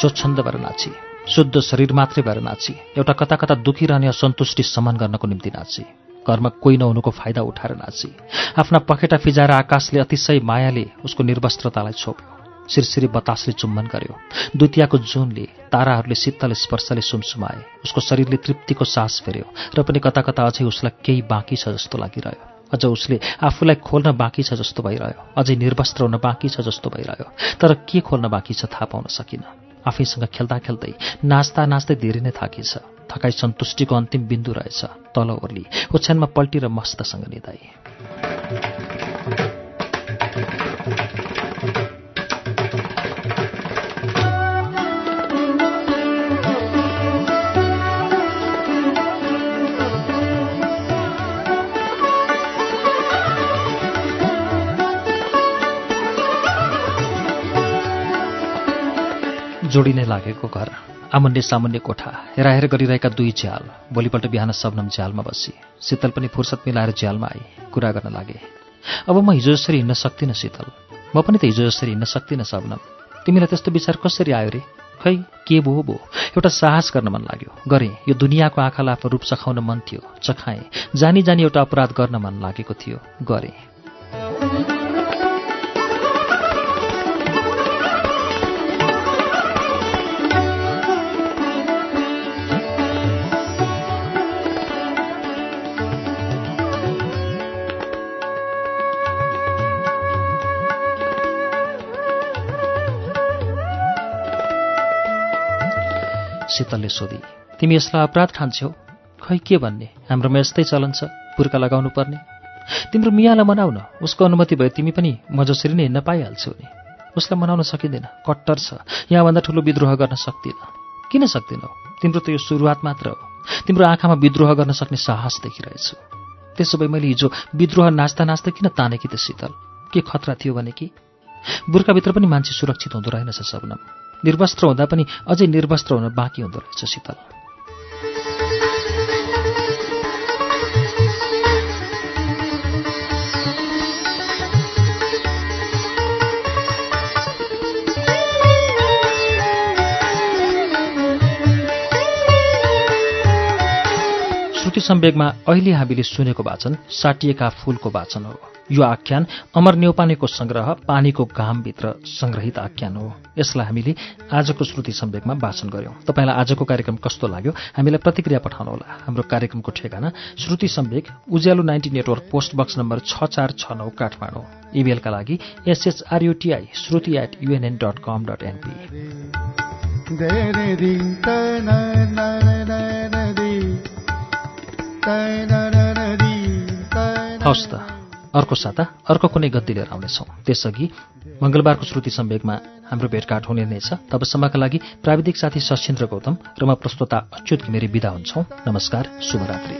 स्वच्छन्द भएर नाची शुद्ध शरीर मात्रै भएर नाची एउटा कता कता दुखिरहने असन्तुष्टि समन गर्नको निम्ति नाची घरमा कोही नहुनुको फाइदा उठाएर नाची। आफ्ना पखेटा फिजाएर आकाशले अतिशय मायाले उसको निर्वस्त्रतालाई छोप्यो सिरसिरी बतासले चुम्बन गर्यो। द्वितीयको जुनले ताराहरूले शीतल स्पर्शले सुमसुमाए उसको शरीरले तृप्तिको सास फेर्यो र पनि कता कता अझै उसलाई केही बाँकी छ जस्तो लागिरह्यो। अझ उसले आफूलाई खोल्न बाँकी छ जस्तो भइरह्यो अझै निर्वस्त्र हुन बाँकी छ जस्तो भइरह्यो तर के खोल्न बाँकी छ थाहा पाउन सकिन। आफैसँग खेल्दा खेल्दै नाच्दा नाच्दै धेरै नै थाकिन्छ थकाइ सन्तुष्टिको अन्तिम बिन्दु रहेछ तल ओर्ली ओछ्यानमा पल्टी र मस्तसँग निधाई जोडिनै लागेको घर आमुन्ने सामुन्ने कोठा हेराहेर गरिरहेका दुई झ्याल भोलिपल्ट बिहान सबनम झ्यालमा बसी शीतल पनि फुर्सद मिलाएर झ्यालमा आई कुरा गर्न लागे। अब म हिजो जसरी हिँड्न सक्दिनँ शीतल। म पनि त हिजो जसरी हिँड्न सक्दिनँ सबनम। तिमीलाई त्यस्तो विचार कसरी आयो रे? खै के भो भो? एउटा साहस गर्न मन लाग्यो। गरेँ यो दुनियाँको आँखालाई आफ्नो रूप चखाउन मन थियो चखाएँ। जानी जानी एउटा अपराध गर्न मन लागेको थियो। गरेँ शीतलले सोधी तिमी यसलाई अपराध ठान्छौ? खै के भन्ने? हाम्रोमा यस्तै चलन छ बुर्का लगाउनु पर्ने। तिम्रो मियालाई मनाउ न। उसको अनुमति भए तिमी पनि म जसरी नै हिँड्न पाइहाल्छौ नि। उसलाई मनाउन सकिँदैन। कट्टर छ। यहाँभन्दा ठुलो विद्रोह गर्न सक्दिनँ। किन सक्दिनौ? तिम्रो त यो सुरुवात मात्र हो। तिम्रो आँखामा विद्रोह गर्न सक्ने साहस देखिरहेछु। त्यसो भए मैले हिजो विद्रोह नाच्दा नाच्दा किन तानेकी त शीतल के खतरा थियो भने कि? बुर्खाभित्र पनि मान्छे सुरक्षित हुँदो रहेनछ सबनम निर्वस्त्र हुँदा पनि अझै निर्वस्त्र हुन बाँकी हुँदो रहेछ शीतल। सम्वेगमा अहिले हामीले सुनेको वाचन साटिएका फूलको वाचन हो। यो आख्यान अमर नेौपानेको संग्रह पानीको घामभित्र संग्रहित आख्यान हो। यसलाई हामीले आजको श्रुति सम्वेगमा वाचन गर्यौं तपाईँलाई आजको कार्यक्रम कस्तो लाग्यो? हामीलाई प्रतिक्रिया पठाउनुहोला। हाम्रो कार्यक्रमको ठेगाना Shruti Samveg Ujyalo ninety network post box number छ चार छ नौ काठमाडौँ। इमेलका लागि S H R U T I Shruti at UNN dot com dot NP हवस् त अर्को साता अर्को कुनै गद्दी लिएर आउनेछौँ। त्यसअघि मङ्गलबारको श्रुति सम्वेगमा हाम्रो भेटघाट हुने नै छ। तबसम्मका लागि प्राविधिक साथी सशेन्द्र गौतम र म प्रस्तोता अच्युत घिमिरे विदा हुन्छौँ। नमस्कार शुभरात्रि।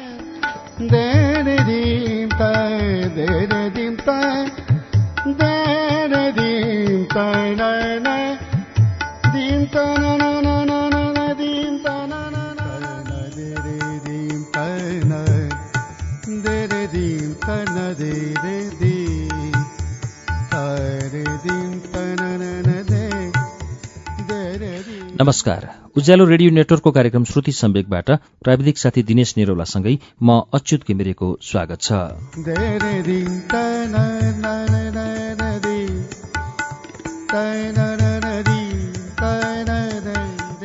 नमस्कार। उज्यालो रेडियो नेटवर्कको कार्यक्रम श्रुति सम्वेकबाट प्राविधिक साथी दिनेश निरौलासँगै म अच्युत घिमिरेको स्वागत छ।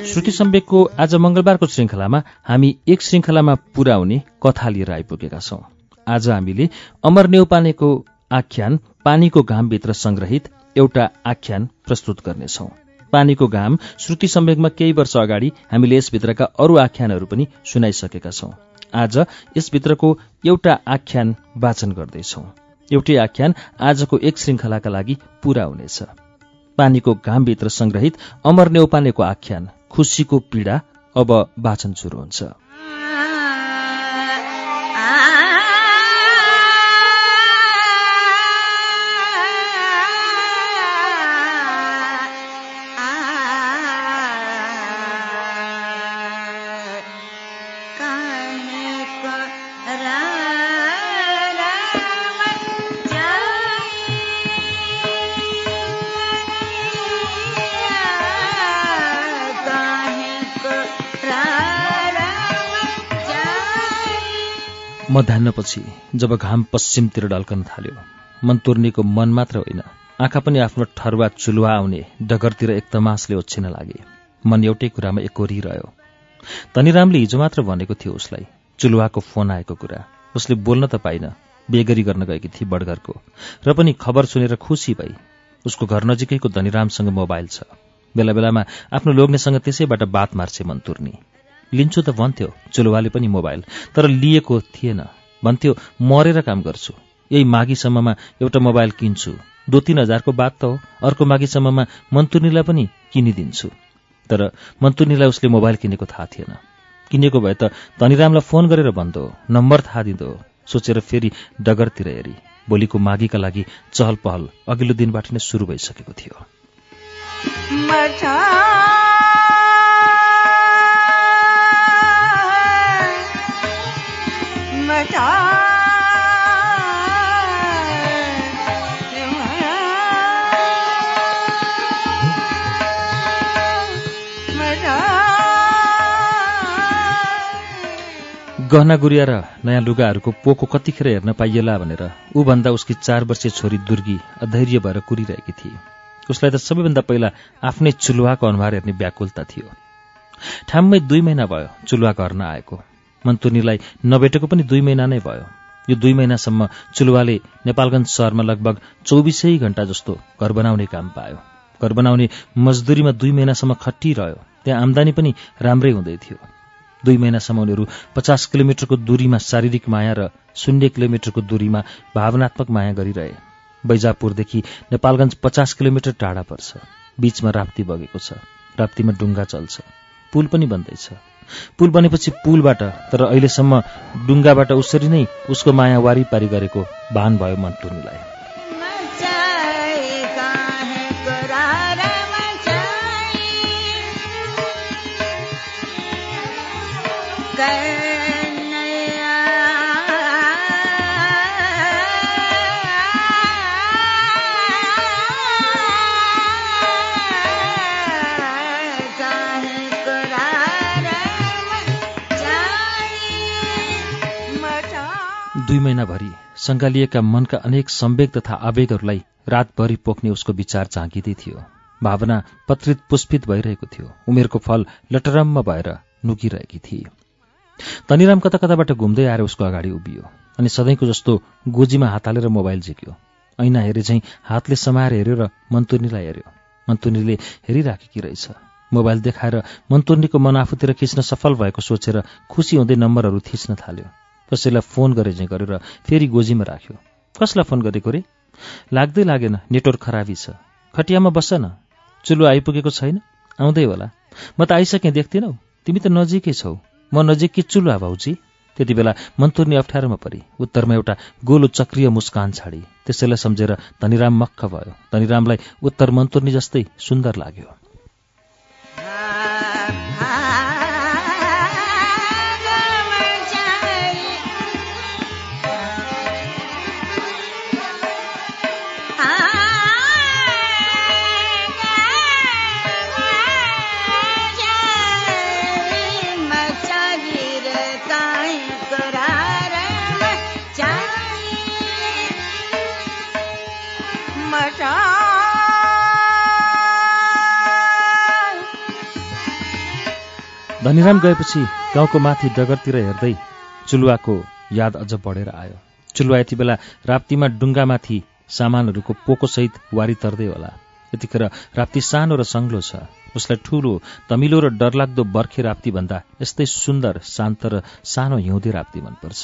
श्रुति सम्वेकको आज मंगलबारको श्रृङ्खलामा हामी एक श्रृङ्खलामा पूरा हुने कथा लिएर आइपुगेका छौं। आज हामीले अमर नेौपानेको आख्यान पानीको घामभित्र संग्रहित एउटा आख्यान प्रस्तुत गर्नेछौं। पानीको घाम श्रुति सम्वेकमा केही वर्ष अगाडि हामीले यसभित्रका अरू आख्यानहरू पनि सुनाइसकेका छौं। आज यसभित्रको एउटा आख्यान वाचन गर्दैछौं। एउटै आख्यान आजको एक श्रृङ्खलाका लागि पूरा हुनेछ। पानीको घामभित्र संग्रहित अमर नेौपानेको आख्यान खुसीको पीडा अब वाचन सुरु हुन्छ। मध्याहपछि जब घाम पश्चिमतिर ढल्कन थाल्यो मन्तुर्नीको मन मात्र होइन आँखा पनि आफ्नो ठरुवा चुलुवा आउने डगरतिर एक तमासले ओछिन लागे। मन एउटै कुरामा एकोरिरह्यो। धनीरामले हिजो मात्र भनेको थियो उसलाई चुलुवाको फोन आएको कुरा। उसले बोल्न त पाइन बेगरी गर्न गएकी थिए बडघरको र पनि खबर सुनेर खुसी भई उसको घर नजिकैको धनीरामसँग मोबाइल छ। बेला बेलामा आफ्नो लोग्नेसँग त्यसैबाट बात मार्छे मन्तुर्नी। लिन्छु त भन्थ्यो चुलुवाले पनि मोबाइल। तर लिएको थिएन। भन्थ्यो मरेर काम गर्छु। यही माघीसम्ममा एउटा मोबाइल किन्छु। दो तिन हजारको बात त हो। अर्को माघीसम्ममा मन्तुर्नीलाई पनि किनिदिन्छु। तर मन्तुर्नीलाई उसले मोबाइल किनेको थाहा थिएन। किनेको भए त धनीरामलाई फोन गरेर भन्दो नम्बर थाहा दिँदो सोचेर फेरि डगरतिर हेरी। भोलिको माघीका लागि चहल पहल अघिल्लो दिनबाट नै सुरु भइसकेको थियो। गहना गुरिया र नयाँ लुगाहरूको पोको कतिखेर हेर्न पाइएला भनेर ऊभन्दा उसकी चार वर्षीय छोरी दुर्गी अधैर्य भएर कुरिरहेकी थिए। उसलाई त सबैभन्दा पहिला आफ्नै चुलुवाको अनुहार हेर्ने व्याकुलता थियो। ठाममै दुई महिना भयो चुलुवा घर नआएको मन्तुनीलाई नभेटेको पनि दुई महिना नै भयो। यो दुई महिनासम्म चुलुवाले नेपालगञ्ज सहरमा लगभग चौबिसै घण्टा जस्तो घर बनाउने काम पायो। घर बनाउने मजदुरीमा दुई महिनासम्म खटिरह्यो त्यहाँ आम्दानी पनि राम्रै हुँदै थियो। दुई महिनासम्म उनीहरू पचास किलोमिटरको दूरीमा शारीरिक माया र शून्य किलोमिटरको दूरीमा भावनात्मक माया गरिरहे। बैजापुरदेखि नेपालगञ्ज पचास किलोमिटर टाढा पर्छ। बीचमा राप्ती बगेको छ। राप्तीमा डुङ्गा चल्छ। पुल पनि बन्दैछ। पुल बनेपछि पुलबाट तर अहिलेसम्म डुङ्गाबाट उसरी नै उसको माया वारिपारी गरेको भान भयो मन्टुनीलाई। दुई महिनाभरि सङ्गालिएका मनका अनेक सम्वेग तथा आवेगहरूलाई रातभरि पोख्ने उसको विचार झाँकिँदै थियो। भावना पत्रित पुष्पित भइरहेको थियो। उमेरको फल लटरम्म भएर नुकिरहेकी थिए। तनिराम कता कताबाट घुम्दै आएर उसको अगाडि उभियो अनि सधैँको जस्तो गोजीमा हात हालेर मोबाइल झिक्यो। ऐना हेरे चाहिँ हातले समाएर हेऱ्यो र मन्तुर्नीलाई हेऱ्यो। मन्तुर्नीले हेरिराखेकी रहेछ? मोबाइल देखाएर मन्तुर्नीको मन आफूतिर खिच्न सफल भएको सोचेर खुसी हुँदै नम्बरहरू थिच्न थाल्यो। कसैलाई फोन गरे चाहिँ गरेर फेरि गोजीमा राख्यो। कसलाई फोन गरेको रे? लाग्दै लागेन नेटवर्क खराबी छ। खटियामा बस्छ न चुलो आइपुगेको छैन? आउँदै होला। म त आइसकेँ देख्दिनौ। तिमी त नजिकै छौ। म नजिक कि चुलो भाउजी? त्यति बेला मन्तुर्नी अप्ठ्यारोमा परी। उत्तरमा एउटा गोलो चक्रिय मुस्कान छाडी। त्यसैलाई सम्झेर धनीराम मक्ख भयो। धनीरामलाई उत्तर मन्तुर्नी जस्तै सुन्दर लाग्यो। धनीराम गएपछि गाउँको माथि डगरतिर हेर्दै चुलुवाको याद अझ बढेर आयो। चुलुवा यति बेला राप्तीमा डुङ्गामाथि सामानहरूको पोकोसहित वारी तर्दै होला। यतिखेर राप्ती सानो र सङ्लो छ। उसलाई ठूलो तमिलो र डरलाग्दो बर्खे राप्तीभन्दा यस्तै सुन्दर शान्त र सानो हिउँदे राप्ती मनपर्छ।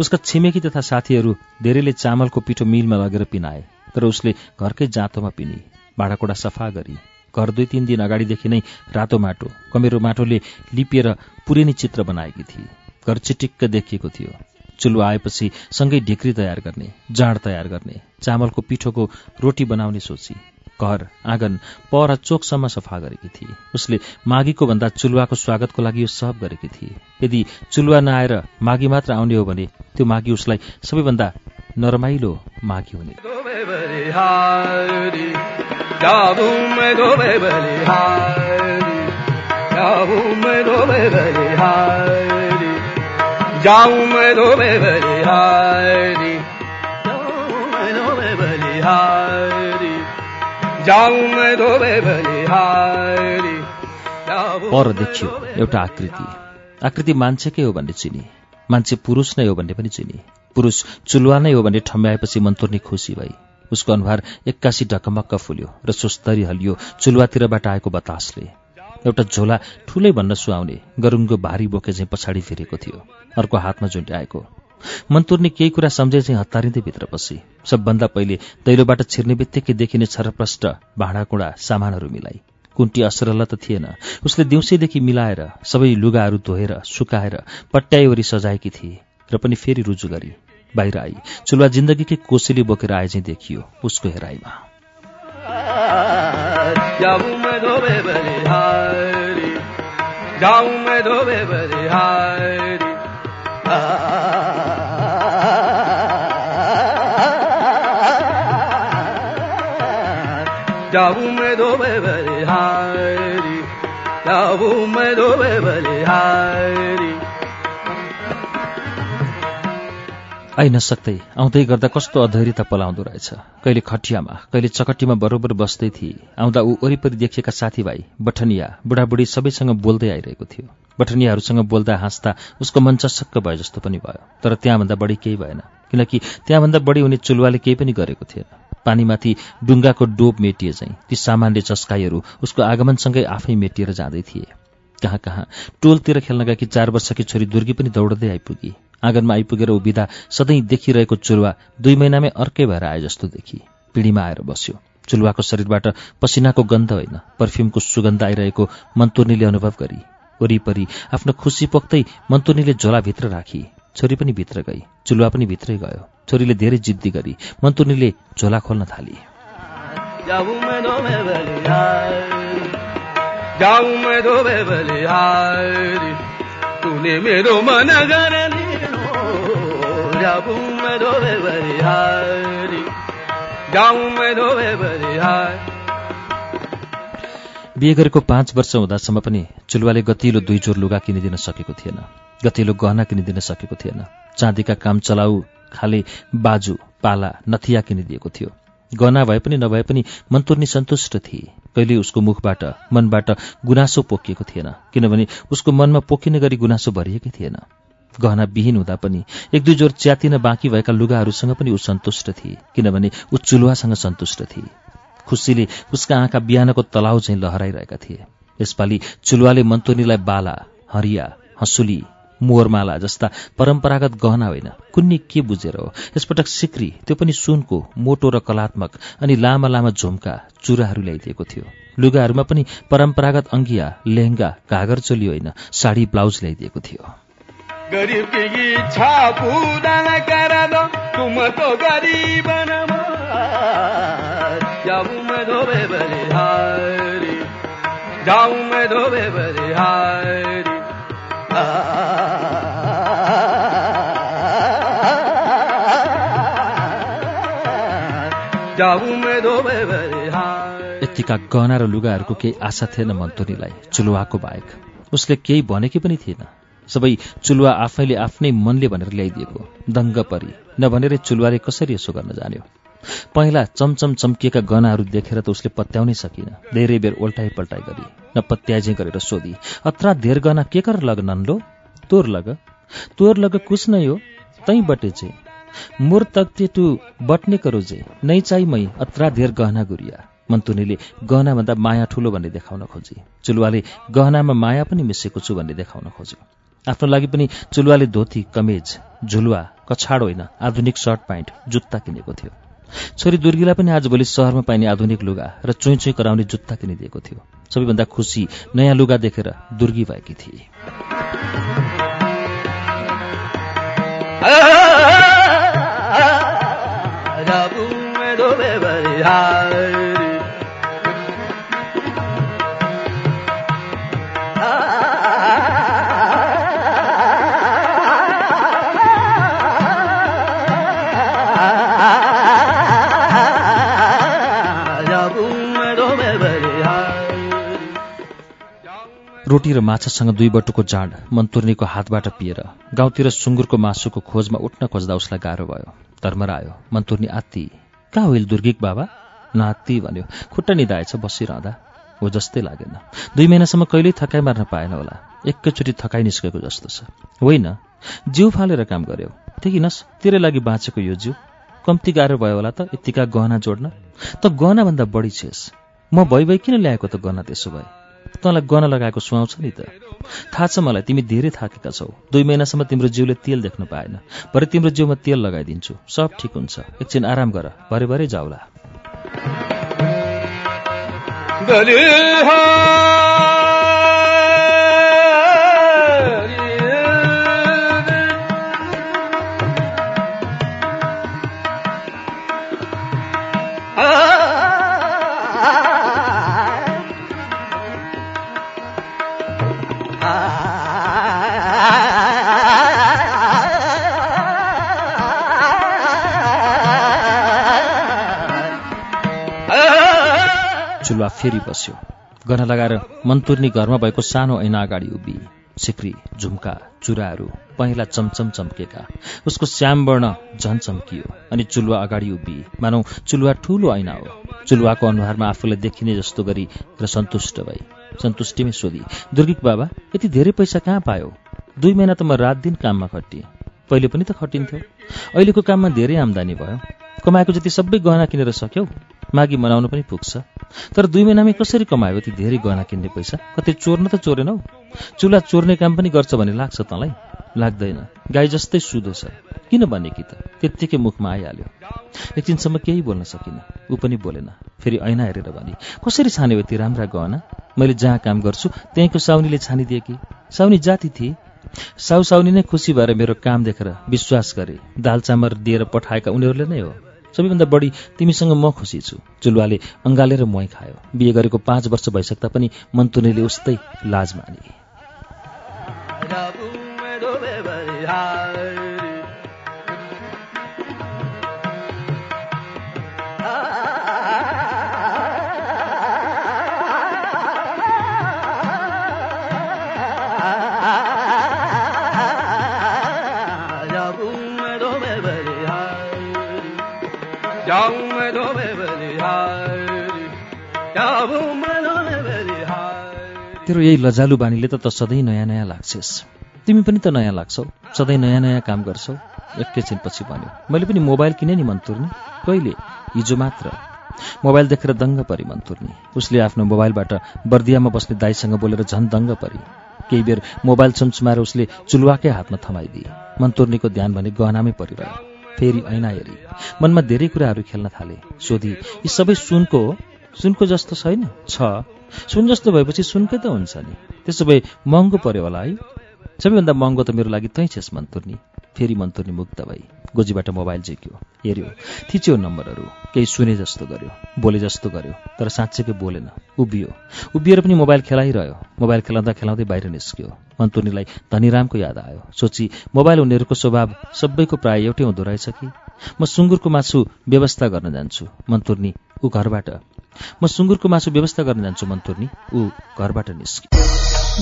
उसका छिमेकी तथा साथीहरू धेरैले चामलको पिठो मिलमा लगेर पिनाए तर उसले घरकै जाँतोमा पिनी भाँडाकुँडा सफा गरी घर दुई तिन दिन अगाडिदेखि नै रातो माटो कमेरो माटोले लिपिएर पुरेनी चित्र बनाएकी थिए। घर चिटिक्क देखिएको थियो। चुलो आएपछि सँगै ढिक्री तयार गर्ने जाँड तयार गर्ने चामलको पिठोको रोटी बनाउने सोची। घर आँगन पर चोकसम्म सफा गरेकी थिए। उसले माघीको भन्दा चुलुवाको स्वागतको लागि यो सब गरेकी थिए। यदि चुलुवा नआएर माघी मात्र आउने हो भने त्यो माघी उसलाई सबैभन्दा नरमाइलो माघी हुने। पर देखियो एउटा आकृति। आकृति मान्छेकै हो भन्ने चिनी मान्छे पुरुष नै हो भन्ने पनि चिनी। पुरुष चुलुवा नै हो भन्ने ठम्ब्याएपछि मन्तुर्नी खुसी भई। उसको अनुहार एक्कासी ढकमक्क फुल्यो र सुस्तरी हलियो चुलुवातिरबाट आएको बतासले। एउटा झोला ठुलै भन्न सुहाउने गरुङ्गो भारी बोके चाहिँ पछाडि फिरेको थियो। अर्को हातमा झुन्ड्याएको। मन्तुर्नी केही कुरा सम्झे चाहिँ हतारिँदै भित्र पसी सबभन्दा पहिले दैलोबाट छिर्ने बित्तिकै देखिने छरप्रष्ट भाँडाकुँडा सामानहरू मिलाई। कुन्टी असरल त थिएन। उसले दिउँसैदेखि मिलाएर सबै लुगाहरू धोएर सुकाएर पट्याइवरी सजाएकी थिए र पनि फेरि रुजु गरी। बाहिर आई। चुलुवा जिन्दगीकै कोसेली बोकेर आए चाहिँ देखियो उसको हेराइमा। बलिहारी आइ नसक्दै आउँदै गर्दा कस्तो अधैर्यता पलाउँदो रहेछ। कहिले खटियामा कहिले चकटीमा बरोबर बस्दै थिए। आउँदा ऊ वरिपरि देखिएका साथीभाइ बठनिया बुढाबुढी सबैसँग बोल्दै आइरहेको थियो। बठनियाहरूसँग बोल्दा हाँस्दा उसको मन चसक्क भयो जस्तो पनि भयो। तर त्यहाँभन्दा बढी केही भएन किनकि त्यहाँभन्दा बढी उनी चुलुवाले केही पनि गरेको थिएन। पानीमाथि डुङ्गाको डोब मेटिए चाहिँ ती सामान्य चस्काईहरू उसको आगमनसँगै आफै मेटिएर जाँदै थिए। कहाँ कहाँ टोलतिर खेल्न गएकी चार वर्षकी छोरी दुर्गी पनि दौडदै आइपुगी। आँगनमा आइपुगेर उभिँदा सधैँ देखिरहेको चुलुवा दुई महिनामै अर्कै भएर आए जस्तो देखी। पिँढीमा आएर बस्यो। चुलुवाको शरीरबाट पसिनाको गन्ध होइन पर्फ्युमको सुगन्ध आइरहेको मन्तुर्नीले अनुभव गरी। वरिपरि आफ्नो खुसी पोख्दै मन्तुर्नीले झोलाभित्र राखी। छोरी पनि भित्र गई चुलुवा पनि भित्रै गयो। छोरीले धेरै जिद्दी गरी मन्तुर्नीले झोला खोल्न थाली। बिहे गरेको पाँच वर्ष हुँदासम्म पनि चुलुवाले गतिलो दुई जोर लुगा किनिदिन सकेको थिएन। गतिलो गहना किनिदिन सकेको थिएन। चाँदीका काम चलाउ खाले बाजु पाला नथिया किनिदिएको थियो। गहना भए पनि नभए पनि मन्तुर्नी सन्तुष्ट थिए। कहिले उसको मुखबाट मनबाट गुनासो पोखिएको थिएन किनभने उसको मनमा पोखिने गरी गुनासो भरिएकै थिएन। गहना विहीन हुँदा पनि एक दुई जोर च्यातिन बाँकी भएका लुगाहरूसँग पनि ऊ सन्तुष्ट थिए किनभने ऊ चुलुवासँग सन्तुष्ट थिए। खुसीले उसका आँखा बिहानको तलाउ झैँ लहराइरहेका थिए। यसपालि चुलुवाले मन्तुर्नीलाई बाला हरिया हँसुली मोहरमाला जस्ता परम्परागत गहना होइन कुन्नी के बुझेर हो? यसपटक सिक्री त्यो पनि सुनको मोटो र कलात्मक अनि लामा लामा झुम्का चुराहरू ल्याइदिएको थियो। लुगाहरूमा पनि परम्परागत अंगिया लेहङ्गा घागर चोली होइन साडी ब्लाउज ल्याइदिएको थियो। गरीब इच्छा पूरा करा दो तुम तो गरीब जाऊं मैं धोबे बलिहारी जाऊं मैं धोबे बलिहारी जाऊं मैं धोबे बलिहारी यत्तिका गहना र लुगाहरूको केही आशा थिएन मन्तुनीलाई चुलुवाको बाहेक। उसले केही भनेकी पनि थिएन। सबै चुलुवा आफैले आफ्नै मनले भनेर ल्याइदिएको दङ्ग परी नभनेरै चुलुवाले कसरी यसो गर्न जान्यो। पहिला चमचम चम्किएका गहनाहरू देखेर त उसले पत्याउनै सकिन धेरै बेर ओल्टाइ पल्टाइ गरी नपत्याझै गरेर सोधी अत्रा धेर गहना के कर लग नन्लो? तोर लग। तोर लग कुछ नै हो? तै बटे चाहिँ मोर तक्ते टु बट्ने करो जे नै चाहिँ मै अत्रा धेर गहना गुरिया मन्तुनीले गहनाभन्दा माया ठुलो भन्ने देखाउन खोजे। चुलुवाले गहनामा माया पनि मिसेको छु भन्ने देखाउन खोज्यो। आफ्नो लागि पनि चुलुवाले धोती कमेज झुलुवा कछाड होइन आधुनिक सर्ट प्यान्ट जुत्ता किनेको थियो छोरी दुर्गीलाई पनि आजभोलि सहरमा पाइने आधुनिक लुगा र चुइँ चुइँ कराउने जुत्ता किनिदिएको थियो सबैभन्दा खुसी नयाँ लुगा देखेर दुर्गी भएकी थिए रोटी र माछासँग दुई बटुको जाँड मन्तुर्नीको हातबाट पिएर गाउँतिर सुँगुरको मासुको खोजमा उठ्न खोज्दा उसलाई गाह्रो भयो। धर्मरा आयो मन्तुर्नी आत्ती कहाँ होइल दुर्गिक बाबा? नाति भन्यो। खुट्टा निधाएछ बसिरहँदा। हो जस्तै लागेन। दुई महिनासम्म कहिल्यै थकाइ मार्न पाएन होला। एकैचोटि थकाइ निस्केको जस्तो छ। होइन जिउ फालेर काम गर्यो। देखिनस् तेरै लागि बाँचेको यो जिउ। कम्ती गाह्रो भयो होला त यत्तिका गहना जोड्न। त गहनाभन्दा बढी छेस। म भइ भइ किन ल्याएको त गहना त्यसो भए? तँलाई गहना लगाएको सुहाउँछ नि त। थाहा छ मलाई तिमी धेरै थाकेका छौ। दुई महिनासम्म तिम्रो जिउले तेल देख्न पाएन। भरे तिम्रो जिउमा तेल लगाइदिन्छु। सब ठिक हुन्छ। एकछिन आराम गर। भरे भरे जाउला। चुलुवा फेरि बस्यो। गर्न लगाएर मन्तुर्नी घरमा भएको सानो ऐना अगाडि उभि सिक्री झुम्का चुराहरू पहिला चमचम चम्केका। उसको श्यामवर्ण झन चम्कियो अनि चुलुवा अगाडि उभि मानौ चुलुवा ठूलो ऐना हो। चुलुवाको अनुहारमा आफूलाई देखिने जस्तो गरी र सन्तुष्ट भई। सन्तुष्टिमै सोधी दुर्गिक बाबा यति धेरै पैसा कहाँ पायो? दुई महिना त म रात दिन काममा खटिएँ पहिले पनि त खटिन्थ्यो अहिलेको काममा धेरै आम्दानी भयो। कमाएको जति सबै गहना किनेर सक्यौ मागी मनाउन पनि पुग्छ। तर दुई महिनामै कसरी कमायो ती धेरै गहना किन्ने पैसा? कतै चोर्न त चोरेनौ? चुल्हा चोर्ने काम पनि गर्छ भन्ने लाग्छ तँलाई? लाग्दैन। गाई जस्तै सुधो छ। किन भने कि त? त्यत्तिकै मुखमा आइहाल्यो। एकछिनसम्म केही बोल्न सकिनँ। ऊ पनि बोलेन। फेरि ऐना हेरेर भने कसरी छान्यो यति राम्रा गहना? मैले जहाँ काम गर्छु त्यहीँको साउनीले छानिदिए कि? साउनी जाति थिए। साउ साउनी नै खुसी भएर मेरो काम देखेर विश्वास गरे। दाल चामर दिएर पठाएका उनीहरूले नै हो। सबैभन्दा बढी तिमीसँग म खुसी छु। चुलुवाले अँगालेर मोही खायो। बिहे गरेको पाँच वर्ष भइसक्दा पनि मन्तुनीले उस्तै लाज माने। तेरो यही लजालु बानीले त त सधैँ नयाँ नयाँ लाग्छेस्। तिमी पनि त नयाँ लाग्छौ सधैँ नयाँ नयाँ काम गर्छौ एकैछिनपछि भन्यो मैले पनि मोबाइल किने नि मन्तुर्नी कहिले? हिजो मात्र। मोबाइल देखेर दङ्ग परी मन्तुर्नी। उसले आफ्नो मोबाइलबाट बर्दियामा बस्ने दाईसँग बोलेर झन् दङ्ग परी। केही बेर मोबाइल चम्चुमाएर उसले चुलुवाकै हातमा थमाइदिए। मन्तुर्नीको ध्यान भने गहनामै परिरह्यो। फेरि ऐना हेरी। मनमा धेरै कुराहरू खेल्न थाले। सोधी यी सबै सुनको हो सुनको जस्तो छैन? छ। सुन जस्तो भएपछि सुनकै त हुन्छ नि। त्यसो भए महँगो पर्यो होला है। सबैभन्दा महँगो त मेरो लागि तै छेस् मन्तुर्नी। फेरि मन्तुर्नी मुक्त भई। गोजीबाट मोबाइल झिक्यो। हेऱ्यो। थिच्यो नम्बरहरू। केही सुने जस्तो गर्यो। बोले जस्तो गर्यो। तर साँच्चैकै बोलेन। उभियो। उभिएर पनि मोबाइल खेलाइरह्यो। मोबाइल खेलाउँदा खेलाउँदै बाहिर निस्क्यो। मन्तुर्नीलाई धनीरामको याद आयो। सोची मोबाइल उनीहरूको स्वभाव सबैको प्राय एउटै हुँदो रहेछ कि? म सुँगुरको मासु व्यवस्था गर्न जान्छु। मन्तुर्नी ऊ घरबाट म सुँगुरको मासु व्यवस्था गर्न जान्छु मन्तुर्नी ऊ घरबाट निस्क्यो।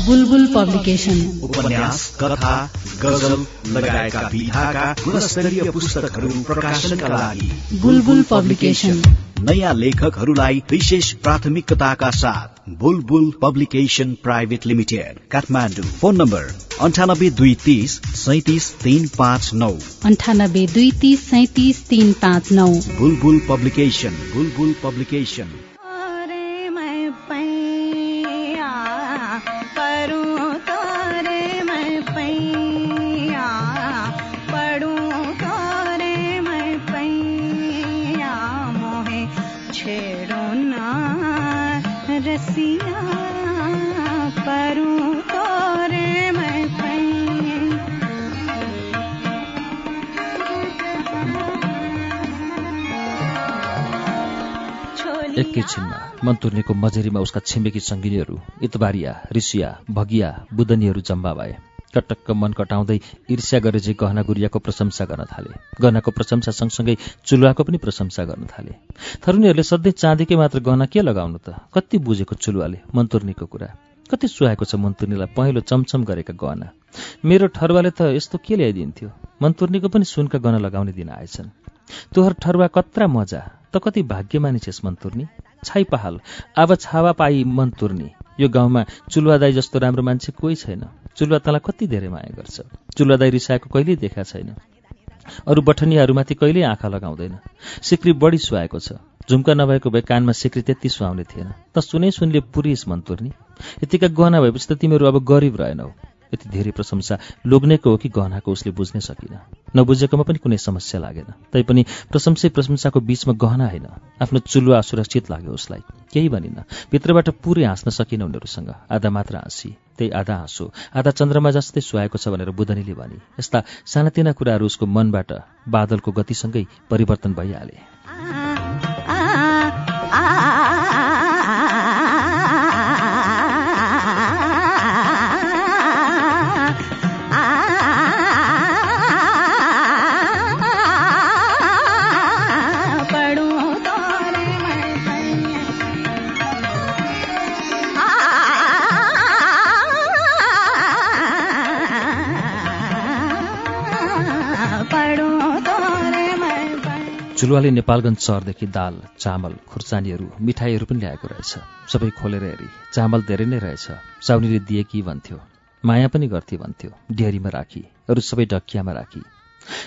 बुलबुल पब्लिकेशन उपन्यास कथा गजल लगायतका विधाका गुणस्तरीय पुस्तकहरू प्रकाशनका लागि बुलबुल पब्लिकेशन नयाँ लेखकहरूलाई विशेष प्राथमिकताका साथ Bulbul publication private limited Kathmandu. Phone number अन्ठानब्बे दुई तिस सैतिस तिन पाँच नौ। अन्ठानब्बे दुई तिस सैतिस तिन पाँच नौ। Bulbul publication Bulbul publication. एकैछिनमा मन्तुर्नीको मजेरीमा उसका छिमेकी सङ्गिनीहरू इतबारिया ऋषिया भगिया बुदनीहरू जम्मा भए। टटक्क मन कटाउँदै ईर्ष्या गरे चाहिँ गहना गुरियाको प्रशंसा गर्न थाले। गहनाको प्रशंसा सँगसँगै चुलुवाको पनि प्रशंसा गर्न थाले। थरुनीहरूले सधैँ चाँदीकै मात्र गहना के लगाउनु त? कति बुझेको चुलुवाले मन्तुर्नीको कुरा? कति सुहाएको छ मन्तुर्नीलाई पहेँलो चमचम गरेका गहना? मेरो ठरुवाले त यस्तो के ल्याइदिन्थ्यो? मन्तुर्नीको पनि सुनका गहना लगाउने दिन आएछन्। तोहर ठरुवा कत्रा मजा? त कति भाग्यमानी छेस् मन्तुर्नी छाइ पहाल अब छावा पाई मन्तुर्नी यो गाउँमा चुलुवा दाई जस्तो राम्रो मान्छे कोही छैन। चुलुवा तँलाई कति धेरै माया गर्छ? चुलुवा दाई रिसाएको कहिल्यै देखा छैन। अरू बठनियाहरूमाथि कहिल्यै आँखा लगाउँदैन। सिक्री बढी सुहाएको छ। झुम्का नभएको भए कानमा सिक्री त्यति सुहाउने थिएन। त सुनै सुनले पुरिस मन्तुर्नी यतिका गहना भएपछि त तिमीहरू अब गरिब रहेनौ। यति धेरै प्रशंसा लोग्नेको हो कि गहनाको उसले बुझ्नै सकिन। नबुझेकोमा पनि कुनै समस्या लागेन। तैपनि प्रशंसै प्रशंसाको बीचमा गहना होइन। आफ्नो चुलुवा असुरक्षित लाग्यो उसलाई। केही भनिन। भित्रबाट पुरै हाँस्न सकिन उनीहरूसँग। आधा मात्र हाँसी त्यही आधा हाँसो। आधा चन्द्रमा जस्तै सुहाएको छ भनेर बुधनीले भने। यस्ता सानातिना कुराहरू उसको मनबाट बादलको गतिसँगै परिवर्तन भइहाले। चुलुवाले नेपालगञ्ज सहरदेखि दाल चामल खुर्सानीहरू मिठाईहरू पनि ल्याएको रहेछ। सबै खोलेर हेरी चामल धेरै नै रहेछ। साउनीले दिए कि भन्थ्यो माया पनि गर्थे भन्थ्यो डेरीमा राखी अरू सबै डकियामा राखी।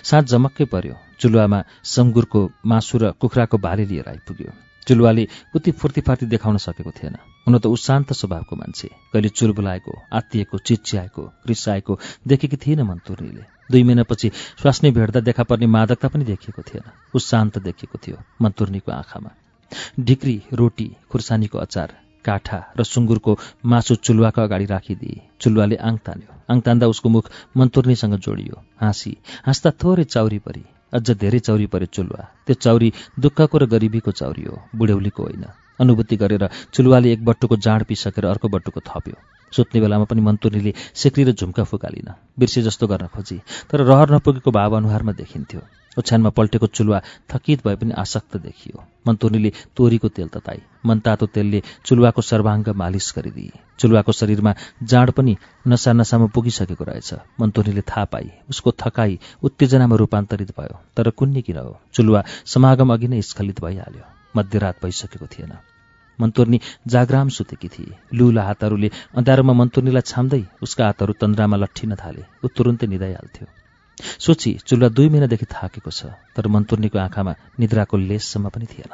साँझ जमक्कै पर्यो चुलुवामा सङ्गुरको मासु र कुखुराको भाले लिएर आइपुग्यो। चुलुवाले उति फुर्तीफार्ती देखाउन सकेको थिएन। हुन त ऊ शान्त स्वभावको मान्छे। कहिले चुलबुलाएको आत्तिएको चिच्याएको रिसाएको देखेकी थिएन मन्तुर्नीले। दुई महिनापछि स्वास्नी भेट्दा देखा पर्ने मादकता पनि देखिएको थिएन। ऊ शान्त देखिएको थियो मन्तुर्नीको आँखामा। ढिक्री रोटी खुर्सानीको अचार काठा र सुँगुरको मासु चुलुवाको अगाडि राखिदिए चुलुवाले आङ तान्यो। आङ तान्दा उसको मुख मन्तुर्नीसँग जोडियो। हाँसी। हाँस्दा थोरै चाउरी परी अझ धेरै चौरी परे चुलुवा। त्यो चौरी दुःखको र गरिबीको चौरी हो बुढ्यौलीको होइन। अनुभूति गरेर चुलुवाले एक बट्टुको जाँड पिसकेर अर्को बट्टुको थप्यो। सुत्ने बेलामा पनि मन्तुर्नीले सेक्री र झुम्का फुकालिन। बिर्से जस्तो गर्न खोजी तर रहर नपुगेको भाव अनुहारमा देखिन्थ्यो। ओछ्यानमा पल्टेको चुलुवा थकित भए पनि आसक्त देखियो। मन्तुर्नीले तोरीको तेल तताई मनतातो तेलले चुलुवाको सर्वाङ्ग मालिस गरिदिए। चुलुवाको शरीरमा जाँड पनि नसा नसामा पुगिसकेको रहेछ। मन्तुर्नीले थाहा पाई उसको थकाई उत्तेजनामा रूपान्तरित भयो तर कुन्नी किन हो? चुलुवा समागम अघि नै स्खलित भइहाल्यो। मध्यरात भइसकेको थिएन। मन्तुर्नी जाग्राम सुतेकी थिए। लुला हातहरूले अँध्यारोमा मन्तुर्नीलाई छाम्दै उसका हातहरू तन्द्रामा लट्ठिन थाले। ऊ तुरुन्तै निदाइहाल्थ्यो सोची चुल्हा दुई महिनादेखि थाकेको छ तर मन्तुर्नीको आँखामा निद्राको लेससम्म पनि थिएन।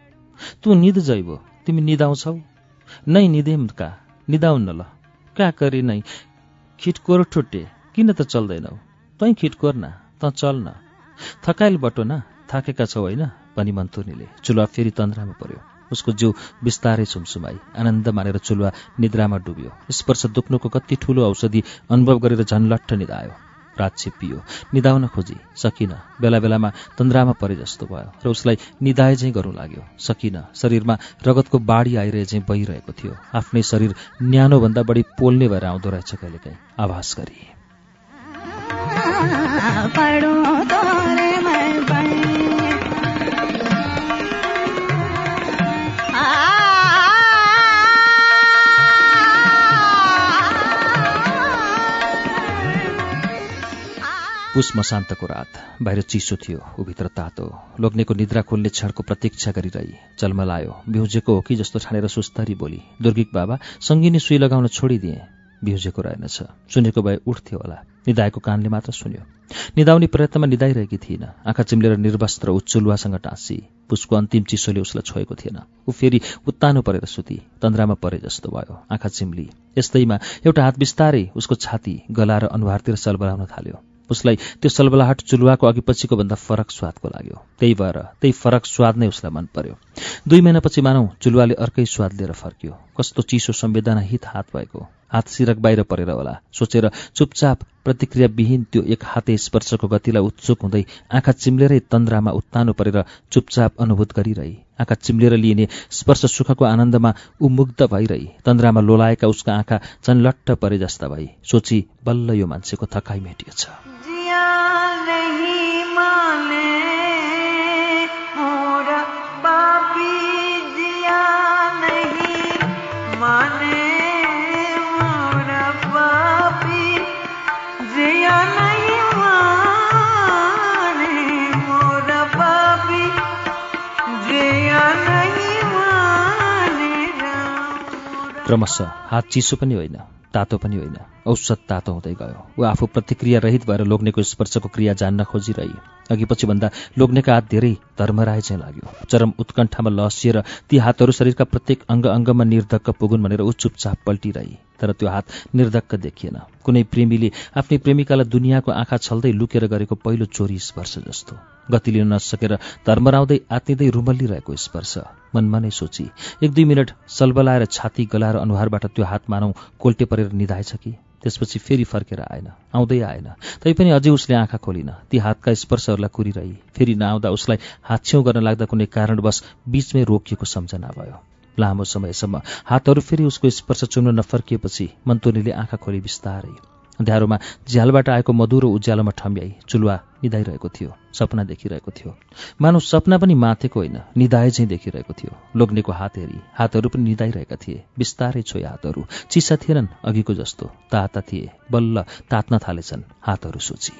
तँ निद जैबो तिमी निदाउँछौ। नै निदेम का? निदाउन ल। कहाँ करी नै? खिटकोर ठुट्टे किन त चल्दैनौ? तै खिटकोर न त चल न। थकाइल बटो न थाकेका छौ होइन? भनी मन्तुर्नीले चुलुवा फेरि तन्द्रामा पर्यो। उसको जिउ बिस्तारै सुमसुमाई आनन्द मानेर चुलुवा निद्रामा डुब्यो। स्पर्श दुख्नुको कति ठूलो औषधि अनुभव गरेर झन्लट्ठ निधायो रात छिप्पियो निदाउन खोजी। सकिन। बेला बेलामा तन्द्रामा परे जस्तो भयो र उसलाई निदाए झैँ गरौँ लाग्यो। सकिन। शरीरमा रगतको बाढी आइरहे झैँ बहिरहेको थियो। आफ्नै शरीर न्यानोभन्दा बढी पोल्ने भएर आउँदो रहेछ कहिलेकाहीँ। आभास गरी। पुष मसान्तको रात। बाहिर चिसो थियो ऊभित्र तातो। लोग्नेको निद्रा खोल्ने क्षणको प्रतीक्षा गरिरही। जन्मलायो बिउजेको हो कि जस्तो ठानेर सुस्तरी बोली दुर्गिक बाबा सङ्गिनी सुई लगाउन छोडिदिए। बिउजेको रहेनछ। सुनेको भए उठ्थ्यो होला। निदाएको कानले मात्र सुन्यो। निदाउने प्रयत्नमा निदाइरहेकी थिइन। आँखा चिम्लेर निर्वस्त्र उच्चुलुवासँग टाँसी। पुसको अन्तिम चिसोले उसलाई छोएको थिएन। ऊ फेरि उत्तानो परेर सुती। तन्द्रामा परे जस्तो भयो। आँखा चिम्ली। यस्तैमा एउटा हात बिस्तारै उसको छाती गला र अनुहारतिर सलबलाउन थाल्यो। उसलाई त्यो सलबलाहट चुलुवाको अघि पछिको भन्दा फरक स्वादको लाग्यो। त्यही भएर त्यही फरक स्वाद नै उसलाई मन पर्यो। दुई महिनापछि मानौ चुलुवाले अर्कै स्वाद लिएर फर्क्यो। कस्तो चिसो संवेदनाहित हात भएको। हात सिरक बाहिर परेर होला। सोचेर चुपचाप प्रतिक्रियाविहीन त्यो एक हाते स्पर्शको गतिलाई उत्सुक हुँदै आँखा चिम्लेरै तन्द्रामा उत्तानो परेर चुपचाप अनुभूत गरिरही। आँखा चिम्लेर लिइने स्पर्श सुखको आनन्दमा उमुग्ध भइरही। तन्द्रामा लोलाएका उसका आँखा चनलट्ट परे जस्ता भई सोची बल्ल यो मान्छेको थकाइ मेटिएछ। क्रमशः हात चिसो पनि होइन तातो पनि होइन। औसत तातो हुँदै गयो ऊ आफू प्रतिक्रिया रहित भएर लोग्नेको स्पर्शको क्रिया जान्न खोजिरही। अघि पछि भन्दा लोग्नेका हात धेरै धर्मराय चाहिँ लाग्यो। चरम उत्कण्ठामा लसिएर ती हातहरू शरीरका प्रत्येक अङ्ग अङ्गमा निर्धक्क पुगुन् भनेर ऊ चुपचाप पल्टिरही। तर त्यो हात निर्धक्क देखिएन। कुनै प्रेमीले आफ्नै प्रेमिकालाई दुनियाँको आँखा छल्दै लुकेर गरेको पहिलो चोरी स्पर्श जस्तो। गति लिन नसकेर धर्मराउँदै आत्तिँदै रुमल्लिरहेको स्पर्श। मनमा नै सोची एक दुई मिनट सलबलाएर छाती गलाएर अनुहारबाट त्यो हात मानौ कोल्टे परेर निधाएछ कि? त्यसपछि फेरि फर्केर आएन आउँदै आएन। तैपनि अझै उसले आँखा खोलिन। ती हातका स्पर्शहरूलाई कुरिरही। फेरि नआउँदा उसलाई हात छेउ गर्न लाग्दा कुनै कारणवश बीचमै रोकिएको सम्झना भयो। लामो समयसम्म हातहरू फेरि उसको स्पर्श चुम्न नफर्किएपछि मन्तुनीले आँखा खोली बिस्तारै अँध्यारोमा झ्यालबाट आएको मधुरो उज्यालोमा ठम्ब्याई चुलुवा निधाइरहेको थियो सपना देखिरहेको थियो। मानव सपना पनि माथेको होइन निधाए चाहिँ देखिरहेको थियो। लोग्नेको हात हेरी हातहरू पनि निधाइरहेका थिए। बिस्तारै छोए हातहरू। चिसा थिएनन् अघिको जस्तो। ताता थिए। बल्ल तात्न थालेछन् हातहरू सोची।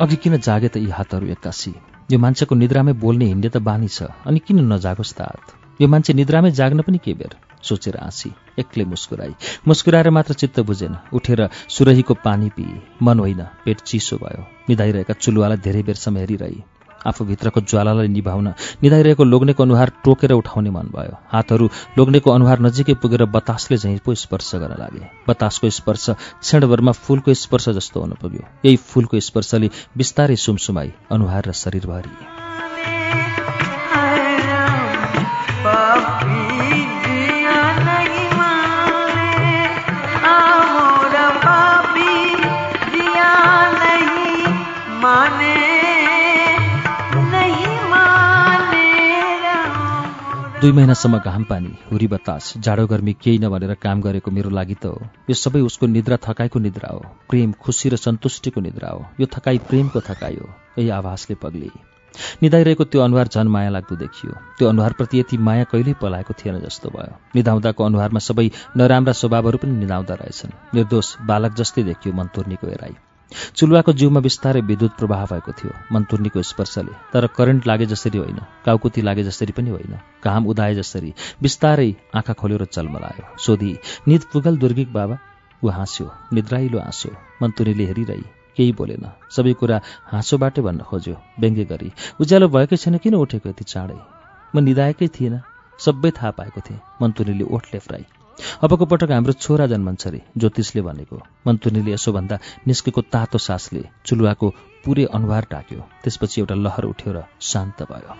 अघि किन जागे त यी हातहरू एक्कासी? यो मान्छेको निद्रामै बोल्ने हिँड्ने त बानी छ अनि किन नजागोस् त हात? यो मान्छे निद्रामै जाग्न पनि के बेर? सोचेर हाँसी एक्लै मुस्कुराई। मुस्कुराएर मात्र चित्त बुझेन। उठेर सुरहीको पानी पिए मन होइन पेट चिसो भयो। निधाइरहेका चुलुवालाई धेरै बेरसम्म हेरिरही। आफूभित्रको ज्वालालाई निभाउन निधाइरहेको लोग्नेको अनुहार टोकेर उठाउने मन भयो। हातहरू लोग्नेको अनुहार नजिकै पुगेर बतासले झैँ पो स्पर्श गर्न लागे। बतासको स्पर्श क्षणभरमा फूलको स्पर्श जस्तो हुन पुग्यो यही फूलको स्पर्शले बिस्तारै सुमसुमाई अनुहार र शरीरभरि। दुई महिनासम्म घाम पानी हुरी बतास जाडो गर्मी केही नभनेर काम गरेको मेरो लागि त हो। यो सबै उसको निद्रा थकाइको निद्रा हो। प्रेम खुसी र सन्तुष्टिको निद्रा हो। यो थकाइ प्रेमको थकाइ हो। यही आभासले पग्ली। निधाइरहेको त्यो अनुहार झन् माया लाग्दो देखियो। त्यो अनुहारप्रति यति माया कहिल्यै पलाएको थिएन जस्तो भयो। निधाउँदाको अनुहारमा सबै नराम्रा स्वभावहरू पनि निधाउँदा रहेछन्। निर्दोष बालक जस्तै देखियो मन्तुर्नीको हेराइ चुलुवाको जिउमा बिस्तारै विद्युत प्रवाह भएको थियो मन्तुर्नीको स्पर्शले। तर करेन्ट लागे जसरी होइन काउकुती लागे जसरी पनि होइन घाम उदाए जसरी बिस्तारै आँखा खोल्यो र चलमलायो। सोधी निद पुगल दुर्गिक बाबा ऊ हाँस्यो निद्राइलो हाँसो मन्तुरीले हेरिरही केही बोलेन सबै कुरा हाँसोबाटै भन्न खोज्यो व्यङ्ग्य गरी उज्यालो भएकै छैन किन उठेको यति चाँडै? म निधाएकै थिएन सबै थाहा पाएको थिएँ मन्तुनीले ओठ लेफ्राई अबको पटक हाम्रो छोरा जन्मन्छ अरे ज्योतिषले भनेको। मन्तुनीले यसो भन्दा निस्केको तातो सासले चुलुवाको पुरै अनुहार ढाक्यो। त्यसपछि एउटा लहर उठ्यो र शान्त भयो।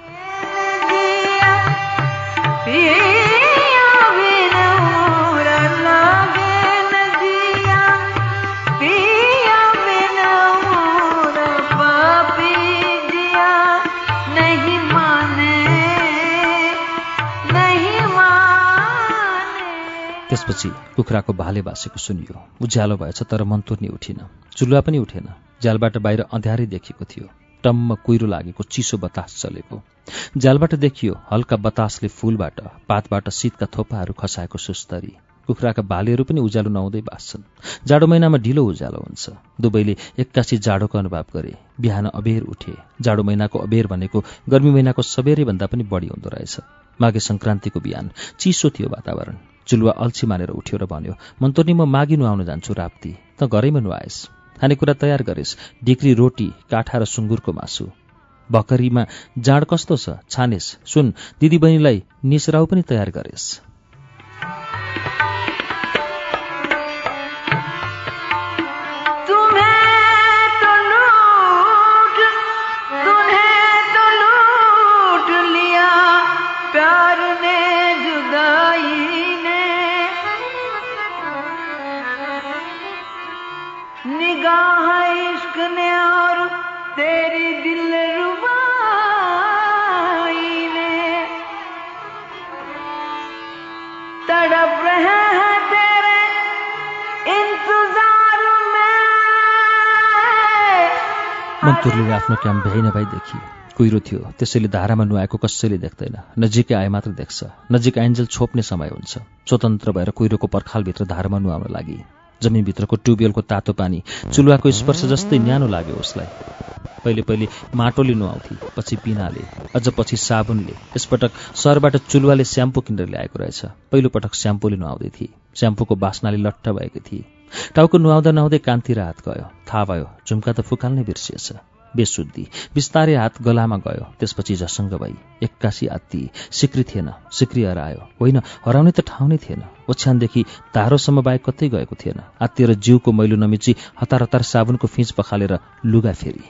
त्यसपछि कुखुराको भाले बासेको सुनियो। उज्यालो भएछ तर मन्तुर्नी उठिन। चुलुवा पनि उठेन। जालबाट बाहिर अँध्यारै देखेको थियो। टम्म कुहिरो लागेको चिसो बतास चलेको। जालबाट देखियो हल्का बतासले फूलबाट पातबाट शीतका थोपाहरू खसाएको सुस्तरी। कुखुराका भालेहरू पनि उज्यालो नहुँदै बाँच्छन्। जाडो महिनामा ढिलो उज्यालो हुन्छ। दुवैले एक्कासी जाडोको अनुभव गरे। बिहान अबेर उठे। जाडो महिनाको अबेर भनेको गर्मी महिनाको सबेरैभन्दा पनि बढी हुँदो रहेछ। माघे सङ्क्रान्तिको बिहान चिसो थियो वातावरण। चुलुवा अल्छी मानेर उठ्यो र भन्यो मन्तोनी म मागी नुहाउन जान्छु राप्ती। त घरैमा नुहाएस्। खानेकुरा तयार गरेस्। डिक्री रोटी काठा र सुँगुरको मासु। भकरीमा जाँड कस्तो छ? छानेस्। सुन दिदीबहिनीलाई निसराउ पनि तयार गरेस्। मन्तुरले आफ्नो काम भ्याइ नभई देखि कुहिरो थियो। त्यसैले धारामा नुहाएको कसैले देख्दैन। नजिकै आए मात्र देख्छ। नजिक आइन्जेल छोप्ने समय हुन्छ। स्वतन्त्र भएर कुहिरोको पर्खालभित्र धारामा नुहाउन लागि। जमिनभित्रको ट्युबवेलको तातो पानी चुलुवाको स्पर्श जस्तै न्यानो लाग्यो उसलाई। पहिले पहिले माटोले नुहाउँथे पछि पिनाले अझ पछि साबुनले। यसपटक सहरबाट चुलुवाले स्याम्पू किनेर ल्याएको रहेछ। पहिलोपटक स्याम्पूले नुहाउँदै थिए। स्याम्पूको बास्नाले लट्ठ भएकी थिए। टाउको नुहाउँदा नुहाउँदै कान्ति र हात गयो। थाहा भयो झुम्का त फुकाल्नै बिर्सिएछ। बेसुद्धि बिस्तारै हात गलामा गयो। त्यसपछि झसङ्ग भई एक्कासी आत्ती सिक्री थिएन सिक्री हरायो। होइन हराउने त ठाउँ नै थिएन। ओछ्यानदेखि तारोसम्म बाहेक कतै गएको थिएन। आत्तिएर जिउको मैलो नमिची हतार हतार साबुनको फिँच पखालेर लुगा फेरि।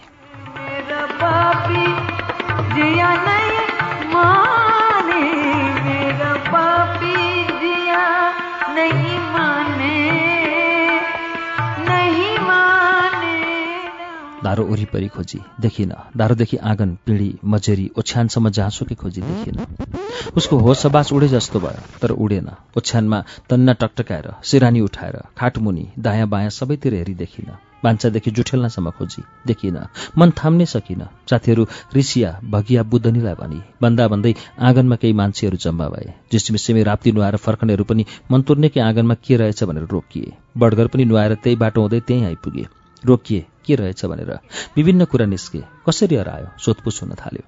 दारो वरिपरि खोजी। देखिन दारोदेखि आँगन पिँढी मजेरी ओछ्यानसम्म जहाँसुकै खोजी देखिन। उसको होस आवास उडे जस्तो भयो तर उडेन। ओछ्यानमा तन्ना टकटकाएर सिरानी उठाएर खाटमुनि दायाँ बायाँ सबैतिर हेरी देखिन। भान्सादेखि जुठेल्नासम्म खोजी देखिन। मन थाम्नै सकिन। साथीहरू ऋषिया भगिया बुद्धनीलाई भनी भन्दा भन्दै आँगनमा केही मान्छेहरू जम्मा भए। झिसमिसेमी राप्ती नुहाएर फर्कनेहरू पनि मन तुर्नेकै आँगनमा के रहेछ भनेर रोकिए। बडघर पनि नुहाएर त्यही बाटो हुँदै त्यहीँ आइपुगे। रोकिए। के रहेछ भनेर विभिन्न कुरा निस्के कसरी हरायो? सोधपुछ हुन थाल्यो।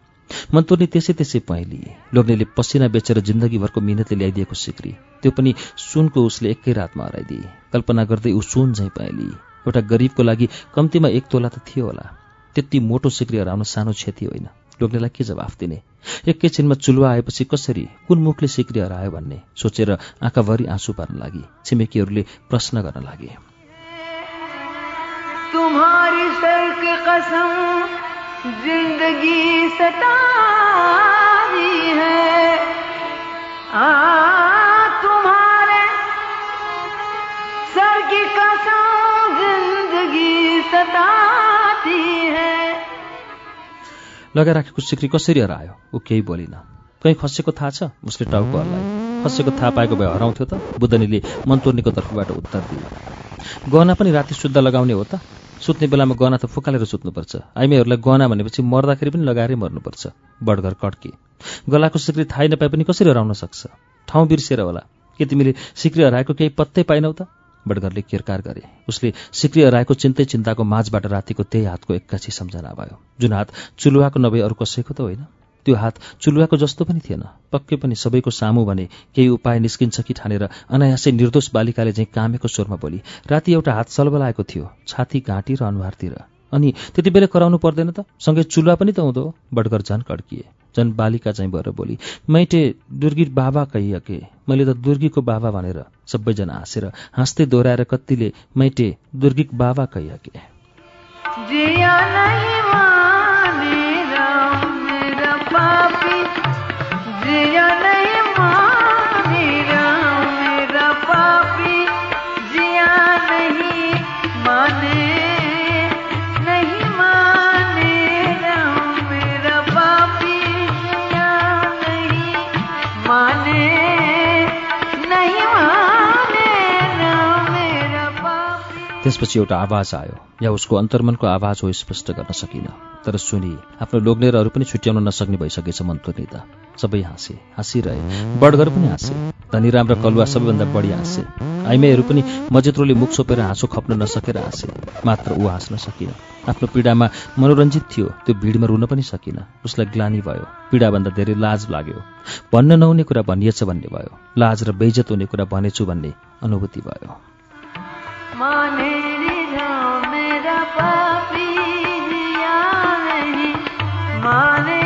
मन्तुर्नी त्यसै त्यसै पहेँलिए। लोग्नेले पसिना बेचेर जिन्दगीभरको मिहिनेतले ल्याइदिएको सिक्री। त्यो पनि सुनको उसले एकै रातमा हराइदिए। कल्पना गर्दै ऊ सुन झैँ पहेँलिए। एउटा गरिबको लागि कम्तीमा एक तोला त थियो होला। त्यति मोटो सिक्री हराउन सानो क्षति होइन। लोग्नेलाई के जवाफ दिने? एकैछिनमा चुलुवा आएपछि कसरी कुन मुखले सिक्री हरायो भन्ने सोचेर आँखाभरि आँसु पार्न लागि। छिमेकीहरूले प्रश्न गर्न लागे। तुम्हारी सर की कसम जिंदगी सतारी है। आ तुम्हारे सर की कसम जिंदगी सताती है। लगाइ राखेको सिक्री कसरी हरायो? ऊ केही बोलिन। कहीँ खसेको थाहा छ? उसले टाउको हल्लायो। खसेको थाहा पाएको भए हराउँथ्यो त। बुद्धनीले मन्तोर्नीको तर्फबाट उत्तर दिए गहना पनि राति शुद्ध लगाउने हो त। सुत्ने बेलामा गहना त फुकालेर सुत्नुपर्छ। आइमीहरूलाई गहना भनेपछि मर्दाखेरि पनि लगाएरै मर्नुपर्छ। बडघर कड्के। गलाको सिक्री थाहै नपाए पनि कसरी हराउन सक्छ? ठाउँ बिर्सेर होला। के तिमीले सिक्री हराएको केही पत्तै पाइनौ त? बडघरले किरकार गरे। उसले सिक्री हराएको चिन्तै चिन्ताको माझबाट रातिको त्यही हातको एक्कासी सम्झना भयो। जुन हात चुलुवाको नभए अरू कसैको त होइन। त्यो हात चुलुवाको जस्तो पनि थिएन। पक्कै पनि सबैको सामु भने केही उपाय निस्किन्छ कि ठानेर अनायासै निर्दोष बालिकाले चाहिँ कामेको स्वरमा बोली राति एउटा हात सलबलाएको थियो छाती घाँटी र अनुहारतिर। अनि त्यति बेला कराउनु पर्दैन त? सँगै चुलुवा पनि त हुँदो? बडगर झन् कड्किए। झन् बालिका चाहिँ भएर बोली मैटे दुर्गी बाबा कहियके मैले त दुर्गीको बाबा भनेर सबैजना हाँसेर हाँस्दै दोहोऱ्याएर कतिले मैटे दुर्गिक बाबा कहियके त्यसपछि एउटा आवाज आयो। या उसको अन्तर्मनको आवाज हो स्पष्ट गर्न सकिन। तर सुनि आफ्नो लोग्नेरहरू पनि छुट्याउन नसक्ने भइसकेछ मन्तुर्नी त सबै हाँसे हाँसिरहे। बडघर पनि हाँसे। धनीराम र कलुवा सबैभन्दा बढी हाँसे। आइमाईहरू पनि मजेत्रोले मुख छोपेर हाँसो खप्न नसकेर हाँसे। मात्र ऊ हाँस्न सकिन। आफ्नो पीडामा मनोरञ्जित थियो त्यो भिडमा रुन पनि सकिन। उसलाई ग्लानी भयो। पीडाभन्दा धेरै लाज लाग्यो। भन्न नहुने कुरा भनिएछ भन्ने भयो। लाज र बेइज्जत हुने कुरा भनेछु भन्ने अनुभूति भयो। पापी जिया नहीं माने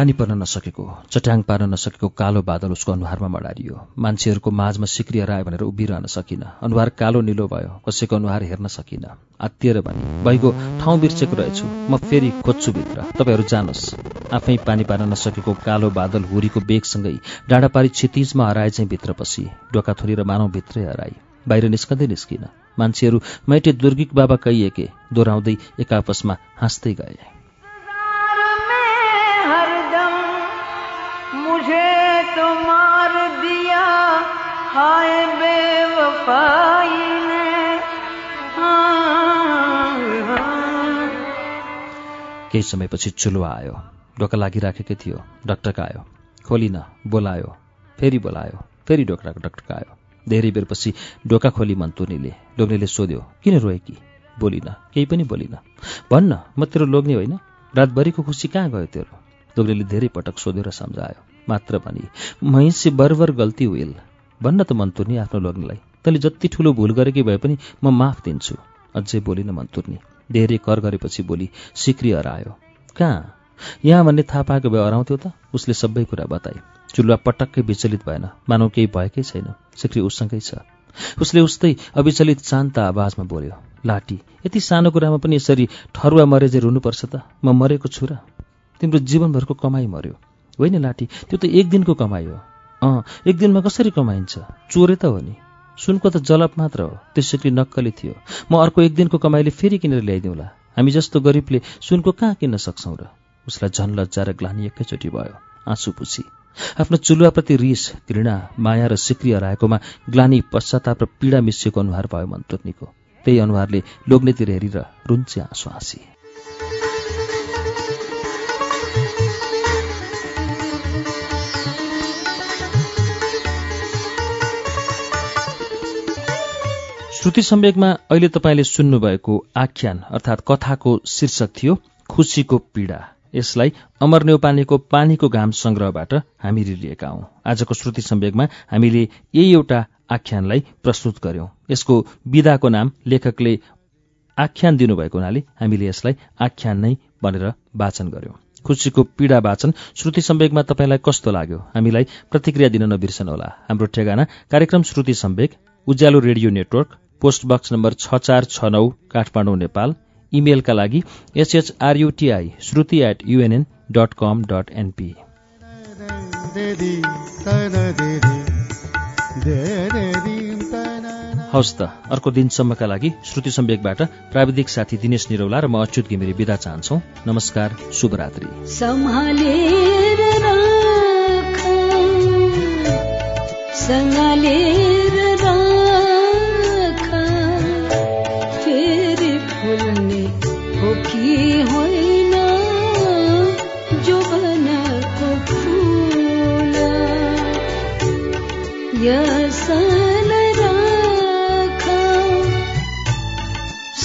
पानी पर्न नसकेको चट्याङ पार्न नसकेको कालो बादल उसको अनुहारमा मडारियो। मान्छेहरूको माझमा सिक्री हरायो भनेर उभिरहन सकिन। अनुहार कालो निलो भयो कसैको अनुहार हेर्न सकिन। आत्तिएर भने भइगयो ठाउँ बिर्सेको रहेछु। म फेरि खोज्छु भित्र। तपाईँहरू जानुहोस्। आफै पानी पार्न नसकेको कालो बादल हुरीको बेगसँगै डाँडापारी क्षितिजमा हराए चाहिँ भित्र पसी डोका थुनेर मानव भित्रै हराई बाहिर निस्कँदै निस्किन। मान्छेहरू मैटे दुर्गिक बाबा कहिएके दोहोऱ्याउँदै एक आपसमा हाँस्दै गए। हाय। केही समयपछि चुलो आयो। ढोका लागिराखेकै थियो। डक्टरका आयो खोलिन बोलायो। फेरि बोलायो। फेरि डक्टरका आयो धेरै बेरपछि ढोका खोली मन्तुर्नीले लोग्नेले सोध्यो किन रोएकी बोलिन। केही पनि बोलिन। भन्न म तेरो लोग्ने होइन। रातभरिको खुसी कहाँ गयो तेरो? लोग्नेले धेरै पटक सोध्यो र सम्झायो। मात्र भनी महिषी बरबर गल्ती हुइल। भन्न त मन्तुर्नी आफ्नो लोग्नेलाई। तैँले जति ठुलो भुल गरेकी भए पनि म माफ दिन्छु। अझै बोलिन मन्तुर्नी धेरै कर गरेपछि बोली सिक्री हरायो। कहाँ? यहाँ भन्ने थाहा पाएको भए हराउँथ्यो त? उसले सबै कुरा बताए। चुलुवा पटक्कै विचलित भएन। मानव केही भएकै छैन। सिक्री उसँगै छ। उसले उस्तै अविचलित शान्त आवाजमा बोल्यो लाटी यति सानो कुरामा पनि यसरी ठरुवा मरे जे रुनुपर्छ त? म मरेको छु र। तिम्रो जीवनभरको कमाई मर्यो। होइन लाठी त्यो त एक दिनको कमाई हो। अँ एक दिनमा कसरी कमाइन्छ? चोरे त हो नि। सुनको त जलप मात्र हो। त्यसैले नक्कली थियो। म अर्को एक दिनको कमाइले फेरि किनेर ल्याइदिउँला। हामी जस्तो गरिबले सुनको कहाँ किन्न सक्छौँ र? उसलाई झन लज्जा र ग्लानी एकैचोटि भयो। आँसु पुसी आफ्नो चुलुवाप्रति रिस घृणा माया र सिक्री हराएकोमा ग्लानी पश्चाताप र पीडा मिसिएको अनुहार भयो मन्तोत्नीको त्यही अनुहारले लोग्नेतिर हेरेर रुन्चे आँसु हाँसी। श्रुति सम्वेकमा अहिले तपाईँले सुन्नुभएको आख्यान अर्थात् कथाको शीर्षक थियो खुसीको पीडा। यसलाई अमर नेौपानेको पानीको घाम संग्रहबाट हामी लिएका हौं। आजको श्रुति सम्वेकमा हामीले यही एउटा आख्यानलाई प्रस्तुत गर्यौं। यसको विधाको नाम लेखकले आख्यान दिनुभएको हुनाले हामीले यसलाई आख्यान नै भनेर वाचन गर्यौं। खुसीको पीडा वाचन श्रुति सम्वेकमा तपाईँलाई कस्तो लाग्यो? हामीलाई प्रतिक्रिया दिन नबिर्सनुहोला। हाम्रो ठेगाना कार्यक्रम Shruti Samvek Ujyalo radio network post box number छ चार छ नौ काठमाडौँ नेपाल। इमेलका लागि S H R U T I Shruti at UNN dot com dot NP हवस् त अर्को दिनसम्मका लागि श्रुति सम्वेकबाट प्राविधिक साथी दिनेश निरौला र म अच्युत घिमिरे विदा चाहन्छौ। नमस्कार शुभरात्रि सम्हालेर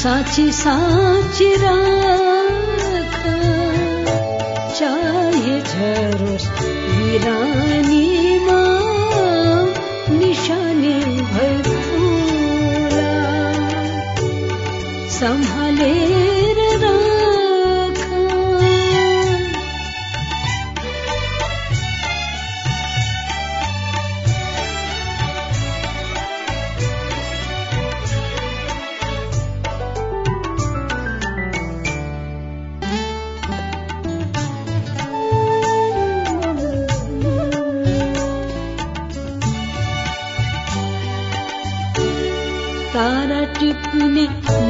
साँची साँची राख चाहे झरोस् बिरानीमा निशानी भई फुला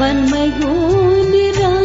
मनमै गुनी राख